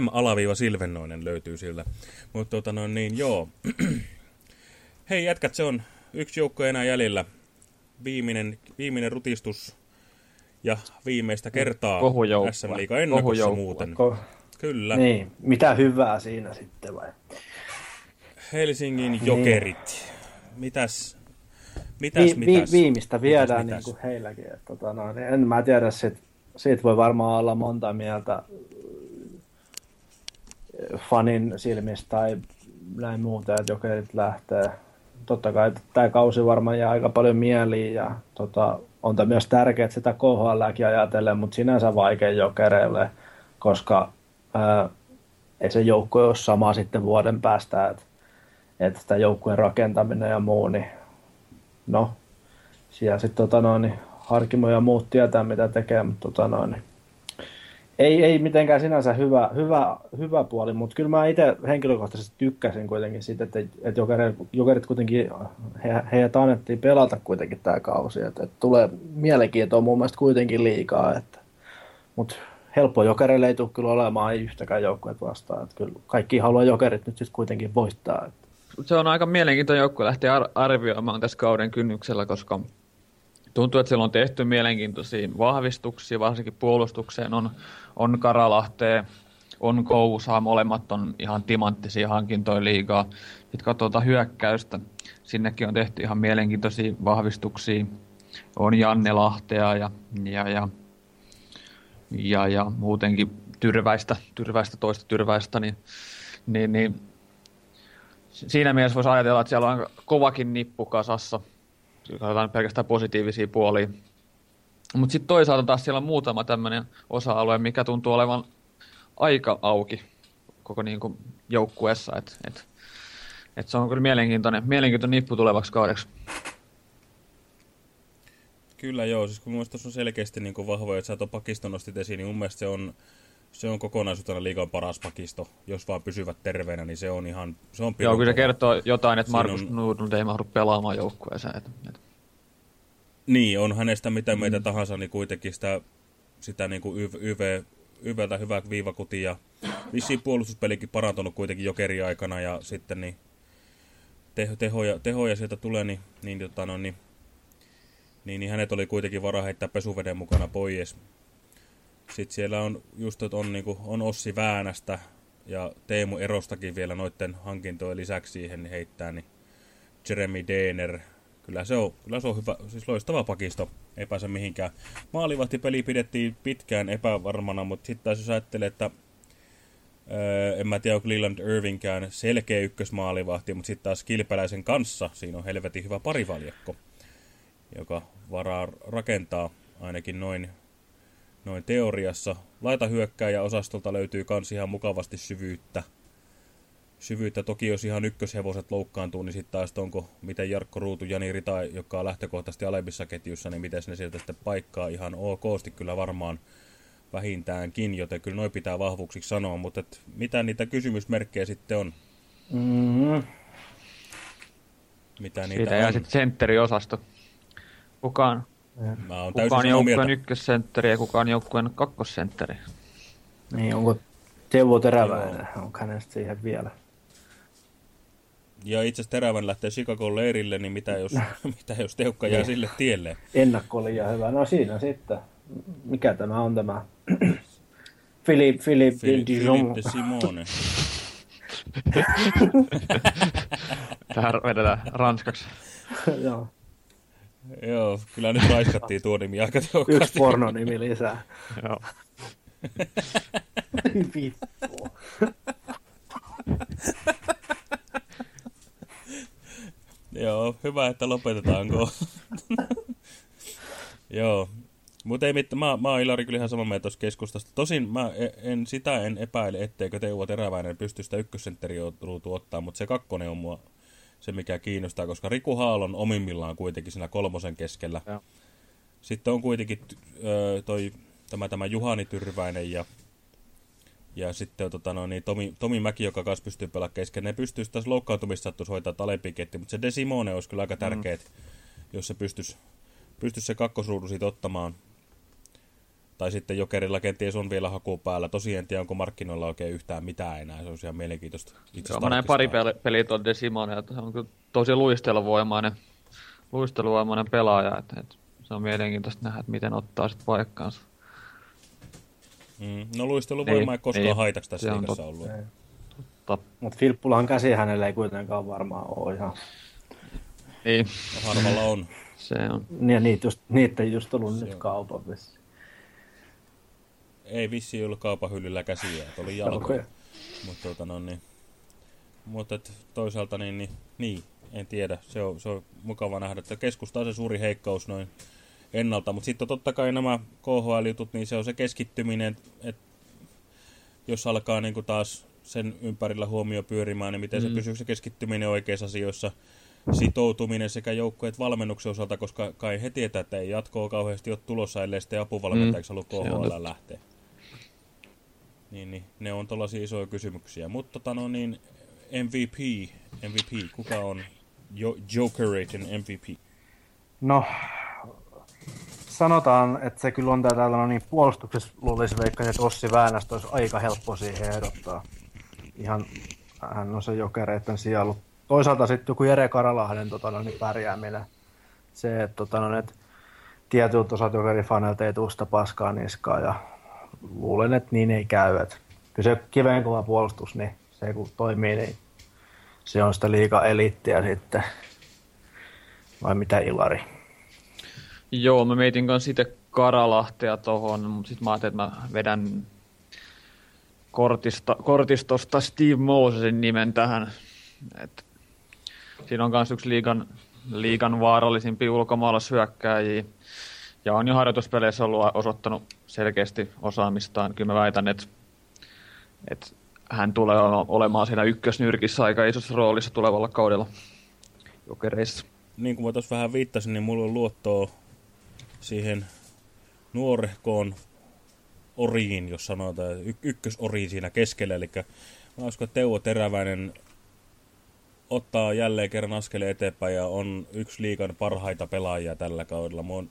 A: M-Silvennoinen löytyy sillä. Mutta tota, no, niin, joo. *clears throat* Hei jätkät, se on yksi joukko enää jäljellä. Viimeinen, viimeinen rutistus ja viimeistä kertaa SM Liiga ennakossa muuten. Ko Kyllä.
B: Niin, mitä hyvää siinä sitten vai?
A: Helsingin niin. jokerit. Mitäs, mitäs, vi,
B: mitäs? Vi, viimeistä viedään mitäs, niin kuin heilläkin. Että, tota, no, niin en mä tiedä, sit, siitä voi varmaan olla monta mieltä fanin silmistä tai näin muuta, että jokerit lähtee. Totta kai tämä kausi varmaan jää aika paljon mieliin ja tota, on tämä myös tärkeää sitä KHLäkin ajatellen, mutta sinänsä vaikea jokereille, koska ei se joukkue ole sama sitten vuoden päästä, että, että sitä joukkueen rakentaminen ja muu, niin no, siellä sitten tota noin, niin Harkimo ja muut tietää, mitä tekee, mutta tota noin, niin ei, ei mitenkään sinänsä hyvä, hyvä, hyvä puoli, mutta kyllä mä itse henkilökohtaisesti tykkäsin kuitenkin siitä, että, että jokerit, jokerit kuitenkin, he, heidät annettiin pelata kuitenkin tämä kausi, että, että tulee mielenkiintoa mun mielestä kuitenkin liikaa, että, mutta helppo jokereille ei tule kyllä olemaan, ei yhtäkään joukkueet vastaan. Että kyllä kaikki haluaa jokerit nyt sitten kuitenkin voittaa. Että.
C: Se on aika mielenkiintoinen joukkue lähteä ar- arvioimaan tässä kauden kynnyksellä, koska tuntuu, että siellä on tehty mielenkiintoisia vahvistuksia, varsinkin puolustukseen on, on Karalahteen on Kousaa, molemmat on ihan timanttisia hankintoja liigaa. Sitten katsotaan hyökkäystä. Sinnekin on tehty ihan mielenkiintoisia vahvistuksia. On Janne Lahtea ja, ja, ja, ja, ja muutenkin tyrväistä, tyrväistä toista tyrväistä, niin, niin, niin siinä mielessä voisi ajatella, että siellä on kovakin nippu kasassa. Katsotaan pelkästään positiivisia puolia. Mutta sitten toisaalta taas siellä on muutama tämmöinen osa-alue, mikä tuntuu olevan aika auki koko niin kuin joukkueessa. Et, et, et se on kyllä mielenkiintoinen, mielenkiintoinen nippu tulevaksi kaudeksi.
A: Kyllä joo, siis kun mun mielestä on selkeästi niin kuin vahvoja, että sä tuon pakiston nostit esiin, niin mun mielestä se on, se on kokonaisuutena liikan paras pakisto. Jos vaan pysyvät terveenä, niin se on ihan, se on
C: Joo, kyllä se kertoo jotain, että Markus on... Nudlund ei mahdu pelaamaan joukkueeseen. Et, et.
A: Niin, on hänestä mitä meitä mm. tahansa, niin kuitenkin sitä, sitä niin kuin YV, YV, YVltä hyvä viivakuti ja vissiin puolustuspelikin parantunut kuitenkin jokeri aikana ja sitten niin teho, tehoja, tehoja sieltä tulee, niin, niin, tota, no, niin, niin, niin hänet oli kuitenkin vara heittää pesuveden mukana pois. Sitten siellä on just on, niin kuin, on Ossi Väänästä ja Teemu Erostakin vielä noiden hankintojen lisäksi siihen niin heittää, niin Jeremy Dehner. Kyllä se on, kyllä se on hyvä, siis loistava pakisto, ei pääse mihinkään. Maalivahtipeli pidettiin pitkään epävarmana, mutta sitten taas jos ajattelee, että Öö, en mä tiedä, onko Leland Irvingkään selkeä ykkösmaalivahti, mutta sitten taas Kilpeläisen kanssa siinä on helvetin hyvä parivaljakko, joka varaa rakentaa ainakin noin noin teoriassa. Laitahyökkääjä osastolta löytyy kans ihan mukavasti syvyyttä. Syvyyttä toki, jos ihan ykköshevoset loukkaantuu, niin sitten taas onko, miten Jarkko Ruutu, Jani Rita, joka on lähtökohtaisesti alemmissa ketjussa, niin miten ne sieltä sitten paikkaa ihan okosti kyllä varmaan vähintäänkin, joten kyllä noin pitää vahvuuksiksi sanoa, mutta et, mitä niitä kysymysmerkkejä sitten on?
C: Mm-hmm. Mitä niitä Siitä on? jää sitten sentteriosasto. Kukaan Mä oon kuka on joukkueen ykkössentteri ja kuka on joukkueen kakkosentteri.
B: Niin, onko Teuvo Teräväinen, onko hänestä siihen vielä?
A: Ja itse asiassa Terävän lähtee Chicago leirille, niin mitä jos, *laughs* *laughs* mitä jos Teukka jää niin. sille tielle?
B: Ennakko oli liian hyvä. No siinä sitten. Mikä tämä on tämä? *clears throat* Philip, Philip, Philip,
A: Philip de Simone. *laughs*
C: Tähän vedetään ranskaksi.
B: Joo.
A: Joo, kyllä nyt raiskattiin tuo nimi aika tehokkaasti.
B: Yksi pornonimi lisää.
C: Joo.
B: Vittu.
A: Joo, hyvä, että lopetetaanko. Joo, mutta ei mitään, mä, mä oon Ilari kyllä ihan samaa mieltä tuossa keskustasta. Tosin mä e- en, sitä en epäile, etteikö Teuvo Teräväinen pysty sitä ykkössentteri ruutu ottaa, mutta se kakkonen on mua se, mikä kiinnostaa, koska Riku Haal on omimmillaan kuitenkin siinä kolmosen keskellä. Ja. Sitten on kuitenkin toi, tämä, tämä Juhani Tyrväinen ja, ja sitten tota, no, niin Tomi, Tomi Mäki, joka kanssa pystyy pelaamaan kesken. Ne pystyisi tässä loukkaantumista sattuisi hoitaa alempi mutta se Desimone olisi kyllä aika tärkeä, mm. jos se pystyisi, pystyisi se kakkosruudu siitä ottamaan. Tai sitten Jokerilla kenties on vielä haku päällä. Tosiaan en tiedä, onko markkinoilla oikein yhtään mitään enää. Se on ihan mielenkiintoista.
C: Joo, mä näin pari peliä tuon Desimone, että se on kyllä tosi luisteluvoimainen, luisteluvoimainen pelaaja. Että, että se on mielenkiintoista nähdä, että miten ottaa sitten paikkaansa.
A: Mm, no luisteluvoima ei, koskaan ei, haitaksi tässä liikassa tot... ollut.
B: Mutta Filppulahan käsi hänelle ei kuitenkaan varmaan ole ihan...
C: Niin.
A: Harvalla on.
C: se on.
B: Niin, niitä, just, niitä ei just ollut se nyt kaupan vissiin
A: ei vissi ollut kaupan hyllyllä käsiä, että oli *laughs* jalkoja. Okay. Mutta tota, no, niin, mutta toisaalta niin, niin, niin, en tiedä. Se on, se on mukava nähdä, että keskusta on se suuri heikkous noin ennalta. Mutta sitten totta kai nämä KHL-jutut, niin se on se keskittyminen, että jos alkaa niin kuin taas sen ympärillä huomio pyörimään, niin miten mm. se pysyy se keskittyminen oikeissa asioissa, sitoutuminen sekä joukkueet valmennuksen osalta, koska kai he tietää, että ei jatkoa kauheasti ole tulossa, ellei sitten apuvalmentajaksi mm. halua KHL lähteä. Niin, niin, ne on tällaisia isoja kysymyksiä. Mutta tota no niin, MVP, MVP, kuka on jo MVP?
B: No, sanotaan, että se kyllä on täällä no niin puolustuksessa luulisi veikkaan, että Ossi Väänästä olisi aika helppo siihen ehdottaa. Ihan, hän on se jokereiden sijalla. Toisaalta sitten joku Jere Karalahden tota, no, niin pärjääminen. Se, että tota, no, et tietyt osat jokerifaneilta ei tule sitä paskaa niskaa ja luulen, että niin ei käy. Et kyllä se kiveen kova puolustus, niin se kun toimii, niin se on sitä liikaa eliittiä sitten. Vai mitä Ilari?
C: Joo, mä mietin kanssa itse Karalahtea tohon, mutta sitten mä ajattelin, että mä vedän kortista, kortistosta Steve Mosesin nimen tähän. Et siinä on myös yksi liigan, liigan vaarallisimpia ulkomaalaishyökkääjiä. Ja on jo harjoituspeleissä ollut osoittanut selkeästi osaamistaan. Kyllä mä väitän, että, että hän tulee olemaan siinä ykkösnyrkissä aika isossa roolissa tulevalla kaudella jokereissa.
A: Niin kuin mä tuossa vähän viittasin, niin mulla on luottoa siihen nuorehkoon oriin, jos sanotaan, y- ykkösoriin siinä keskellä. Eli mä uskon, että Teuvo Teräväinen ottaa jälleen kerran askeleen eteenpäin ja on yksi liikan parhaita pelaajia tällä kaudella. Mun,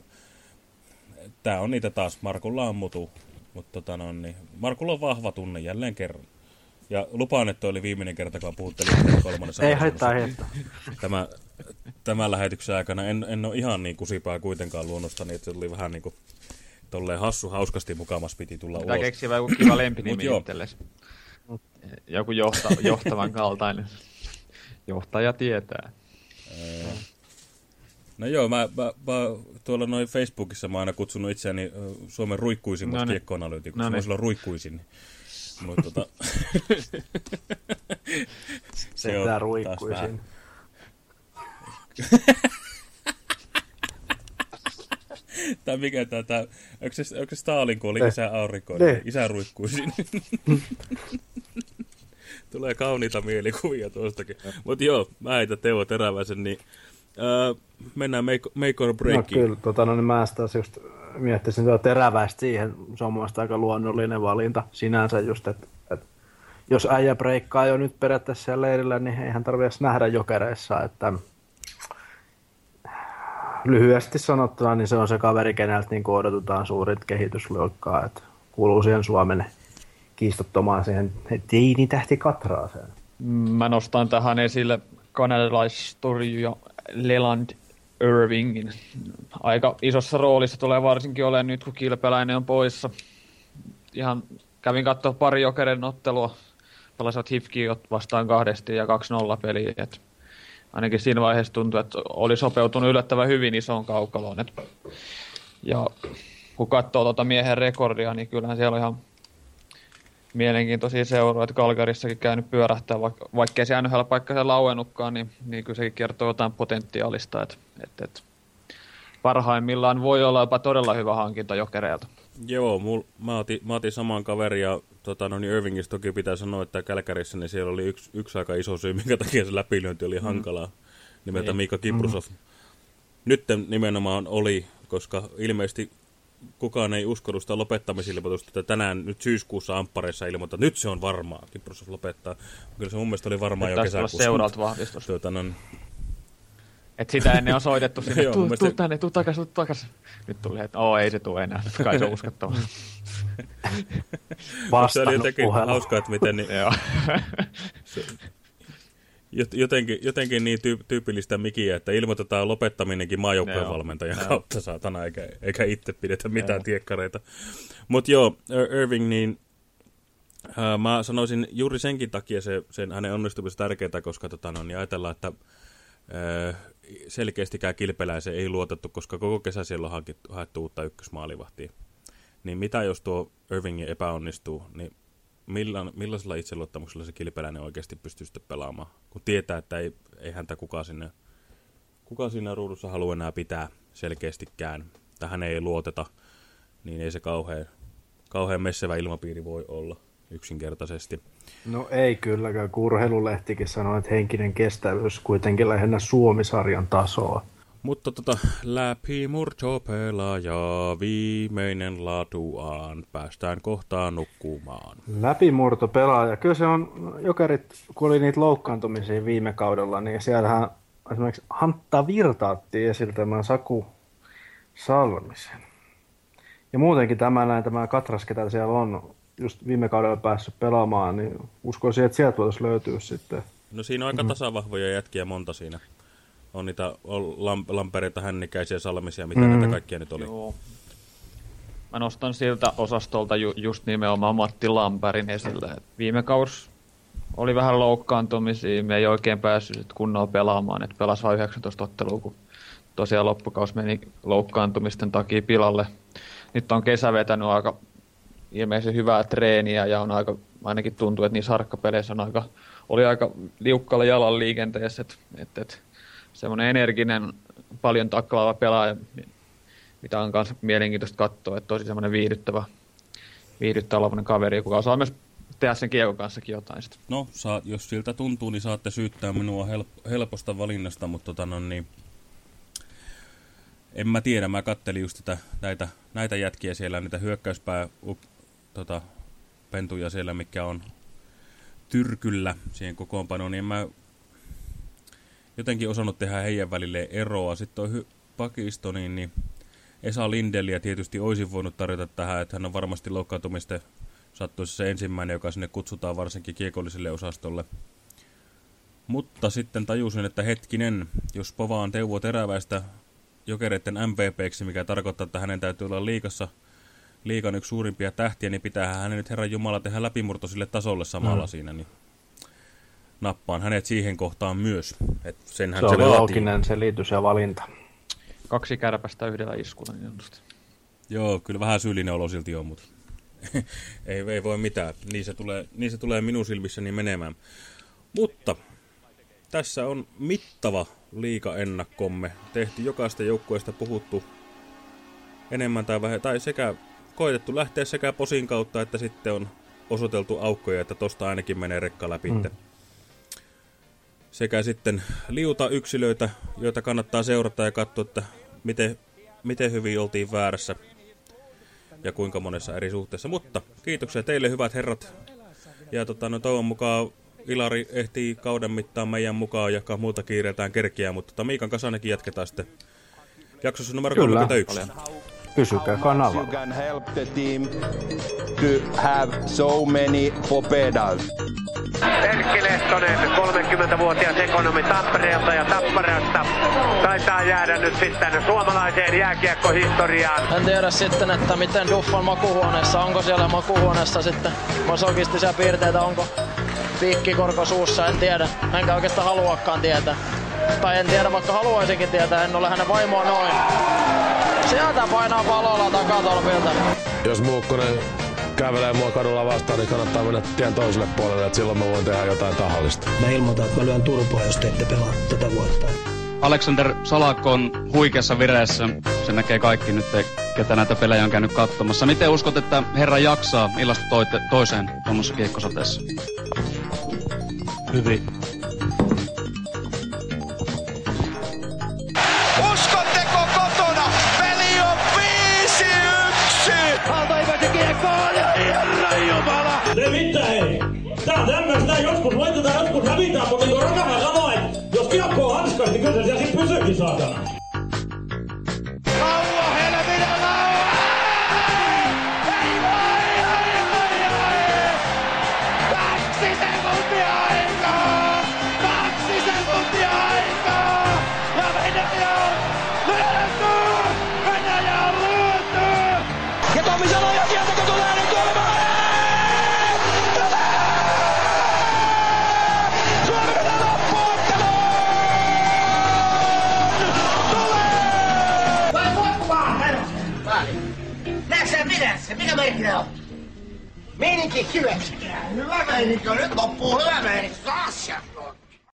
A: tää on niitä taas, Markulla on mutu, mutta tota no, niin, Markulla on vahva tunne jälleen kerran. Ja lupaan, että oli viimeinen kerta, kun puhuttelin kolmannessa.
B: Ei haittaa, haittaa.
A: Tämä, tämän lähetyksen aikana en, en ole ihan niin kusipää kuitenkaan luonnosta, niin että se tuli vähän niin kuin tolleen hassu, hauskasti mukamas piti tulla
C: Pitää
A: ulos.
C: keksiä joku kiva lempinimi itsellesi. Joku johta, johtavan kaltainen. Johtaja tietää.
A: No joo, mä, mä, mä tuolla noin Facebookissa mä oon aina kutsunut itseäni Suomen ruikkuisimmaksi
C: Noniin.
A: kiekkoanalyytikoksi.
C: Noniin.
A: Mä silloin ruikkuisin. Mutta tota, *laughs*
B: Se
A: on
B: ruikkuisin. *laughs*
A: Tai mikä tää, tää onko se, onko se Stalin, kun oli
B: Ne.
A: isä aurinko, niin isä ruikkuisin. *laughs* Tulee kauniita mielikuvia tuostakin. Mutta joo, mä heitän Teuvo Teräväisen, niin öö, mennään make, make or
B: No kyllä, tota, no, niin mä taas just miettisin tuo teräväistä siihen. Se on mun mielestä aika luonnollinen valinta sinänsä just, että et, jos äijä breikkaa jo nyt periaatteessa siellä leirillä, niin eihän tarvitse edes nähdä jokereissa, että lyhyesti sanottuna, niin se on se kaveri, keneltä niin odotetaan suurit kehitysluokkaa, että kuuluu siihen Suomen kiistottomaan siihen teini-tähti katraaseen.
C: Mä nostan tähän esille kanadalaistorjuja Leland Irvingin. Aika isossa roolissa tulee varsinkin olemaan nyt, kun kilpeläinen on poissa. Ihan kävin katsoa pari jokeren ottelua. Pelasivat Hifki vastaan kahdesti ja 2-0 peliä. Ainakin siinä vaiheessa tuntui, että oli sopeutunut yllättävän hyvin isoon kaukaloon. Et ja kun katsoo tuota miehen rekordia, niin kyllähän siellä on ihan mielenkiintoisia seuroja, että Kalgarissakin käynyt pyörähtää, vaikka, vaikkei se NHL-paikka se lauennutkaan, niin, niin kyllä sekin kertoo jotain potentiaalista, että, että, että parhaimmillaan voi olla jopa todella hyvä hankinta jokereelta.
A: Joo, mul, mä, otin, mä otin saman kaverin ja tota, no niin Irvingistä toki pitää sanoa, että Kälkärissä niin siellä oli yksi, yksi aika iso syy, *laughs* minkä takia se läpilyönti oli hankalaa, nimeltä
C: Niin.
A: Mika Kiprusov. Nyt nimenomaan oli, koska ilmeisesti kukaan ei uskonut sitä lopettamisilmoitusta, että tänään nyt syyskuussa Amppareissa ilmoittaa, nyt se on varmaa, Kiprusov lopettaa. Kyllä se mun mielestä oli varmaa jo kesäkuussa.
C: seuraalta vahvistus.
A: Tuota, no,
C: Et sitä ennen on soitettu sinne, tuu,
A: mielestä-
C: tuu tänne, tuu takas, tuu takas. Nyt tuli, että oo, ei se tule enää, kai se on uskottava.
A: se oli
B: Vastannut
A: jotenkin hauskaa, että miten niin,
C: Joo.
A: Jot- jotenkin, jotenkin niin tyy- tyypillistä mikiä, että ilmoitetaan lopettaminenkin maajoukkueen valmentajan
C: Joo.
A: kautta saatana, eikä, eikä itse pidetä mitään tiekkareita. Mutta joo, Ir- Irving, niin ää, mä sanoisin juuri senkin takia se, sen hänen onnistumisen tärkeää, koska tota, no, niin ajatellaan, että ää, selkeästikään kilpeläiseen ei luotettu, koska koko kesä siellä on hankittu, haettu uutta ykkösmaalivahtia. Niin mitä jos tuo Irvingin epäonnistuu, niin millan, millaisella itseluottamuksella se kilpeläinen oikeasti pystyy sitten pelaamaan, kun tietää, että ei, ei häntä kukaan sinne, kukaan siinä ruudussa halua enää pitää selkeästikään, tai hän ei luoteta, niin ei se kauhean, kauhean messevä ilmapiiri voi olla yksinkertaisesti.
B: No ei kylläkään, kun urheilulehtikin sanoi, että henkinen kestävyys kuitenkin lähinnä Suomisarjan tasoa.
A: Mutta tota, läpimurtopelaaja, viimeinen latuaan, päästään kohtaan nukkumaan.
B: Läpimurto pelaaja. Kyllä se on, jokerit, kun oli niitä loukkaantumisia viime kaudella, niin siellähän esimerkiksi Hantta Virta otti esille tämän Saku Salmisen. Ja muutenkin tämä näin, tämä Katras, ketä siellä on just viime kaudella päässyt pelaamaan, niin uskoisin, että sieltä voisi löytyä sitten.
A: No siinä on aika tasavahvoja jätkiä monta siinä. On niitä on lamp- lampereita, hännikäisiä, salmisia, mitä mm. näitä kaikkia nyt oli.
C: Joo. mä nostan siltä osastolta ju, just nimenomaan Matti Lampärin esille. Et viime kaus oli vähän loukkaantumisia, me ei oikein päässyt kunnolla pelaamaan, että pelasi vain 19 ottelua, kun tosiaan loppukaus meni loukkaantumisten takia pilalle. Nyt on kesä vetänyt aika ilmeisen hyvää treeniä ja on aika, ainakin tuntuu, että niissä harkkapeleissä on aika, oli aika liukkalla jalan liikenteessä, että et, et, semmoinen energinen, paljon taklaava pelaaja, mitä on myös mielenkiintoista katsoa, että tosi semmoinen viihdyttävä, viihdyttävä kaveri, kuka osaa myös tehdä sen kiekon kanssakin jotain. Sit.
A: No, saa, jos siltä tuntuu, niin saatte syyttää minua help helposta valinnasta, mutta tota, no, niin, en mä tiedä, mä kattelin just tätä, näitä, näitä jätkiä siellä, niitä hyökkäyspää tota, pentuja siellä, mikä on tyrkyllä siihen kokoonpanoon, niin en mä jotenkin osannut tehdä heidän välille eroa. Sitten on pakisto, niin, niin Esa Lindeliä tietysti olisi voinut tarjota tähän, että hän on varmasti loukkaantumista sattuisi se ensimmäinen, joka sinne kutsutaan varsinkin kiekolliselle osastolle. Mutta sitten tajusin, että hetkinen, jos povaan Teuvo Teräväistä jokereiden MVPksi, mikä tarkoittaa, että hänen täytyy olla liikassa liikan yksi suurimpia tähtiä, niin pitää hänen nyt Herran Jumala tehdä läpimurto sille tasolle samalla mm. siinä. Niin nappaan hänet siihen kohtaan myös. Et senhän
B: se, se oli looginen selitys ja valinta.
C: Kaksi kärpästä yhdellä iskulla niin
A: Joo, kyllä vähän syyllinen olo silti on, mutta *laughs* ei, ei voi mitään. Niin se tulee, niin se tulee minun silmissäni menemään. Mutta tässä on mittava liikaennakkomme. Tehty jokaista joukkueesta puhuttu enemmän tai vähemmän, tai sekä koitettu lähteä sekä posin kautta, että sitten on osoiteltu aukkoja, että tosta ainakin menee rekka läpi. Mm. Sekä sitten liuta yksilöitä, joita kannattaa seurata ja katsoa, että miten, miten hyvin oltiin väärässä ja kuinka monessa eri suhteessa. Mutta kiitoksia teille hyvät herrat. Ja tota, no, toivon mukaan Ilari ehtii kauden mittaan meidän mukaan, ja muuta kiireetään kerkiä, mutta tota, Miikan kasanekin jatketaan sitten jaksossa numero Kyllä. 31.
B: Pysykää kanavalla. You can help the team to have so many popedals.
D: Erkki Lehtonen, 30-vuotias ekonomi Tampereelta ja Tapparasta, taitaa jäädä nyt sitten suomalaiseen jääkiekkohistoriaan.
E: En tiedä sitten, että miten Duffan makuhuoneessa, onko siellä makuhuoneessa sitten masokistisia piirteitä, onko piikkikorko suussa, en tiedä. Enkä oikeastaan haluakaan tietää. Tai en tiedä, vaikka haluaisinkin tietää, en ole hänen vaimoa noin. Sieltä painaa palolla takatolpilta.
F: Jos Muukkonen kävelee mua kadulla vastaan, niin kannattaa mennä tien toiselle puolelle, että silloin mä voin tehdä jotain tahallista.
G: Mä ilmoitan, että mä lyön turpoa, jos te ette pelaa tätä vuotta.
H: Alexander Salakko on huikeassa vireessä. Se näkee kaikki nyt, ketä näitä pelejä on käynyt katsomassa. Miten uskot, että herra jaksaa illasta toiseen tuommoisessa kiekkosateessa?
F: Hyvin.
I: Kun hävitään, mutta niin kuin Rakanen sanoi, että jos kiekko on hanskas, niin kyllä se siellä sitten pysyykin saatana.
J: Meininki hyväksytään. Hyvä meininki on nyt loppuu hyvä meininki. Taas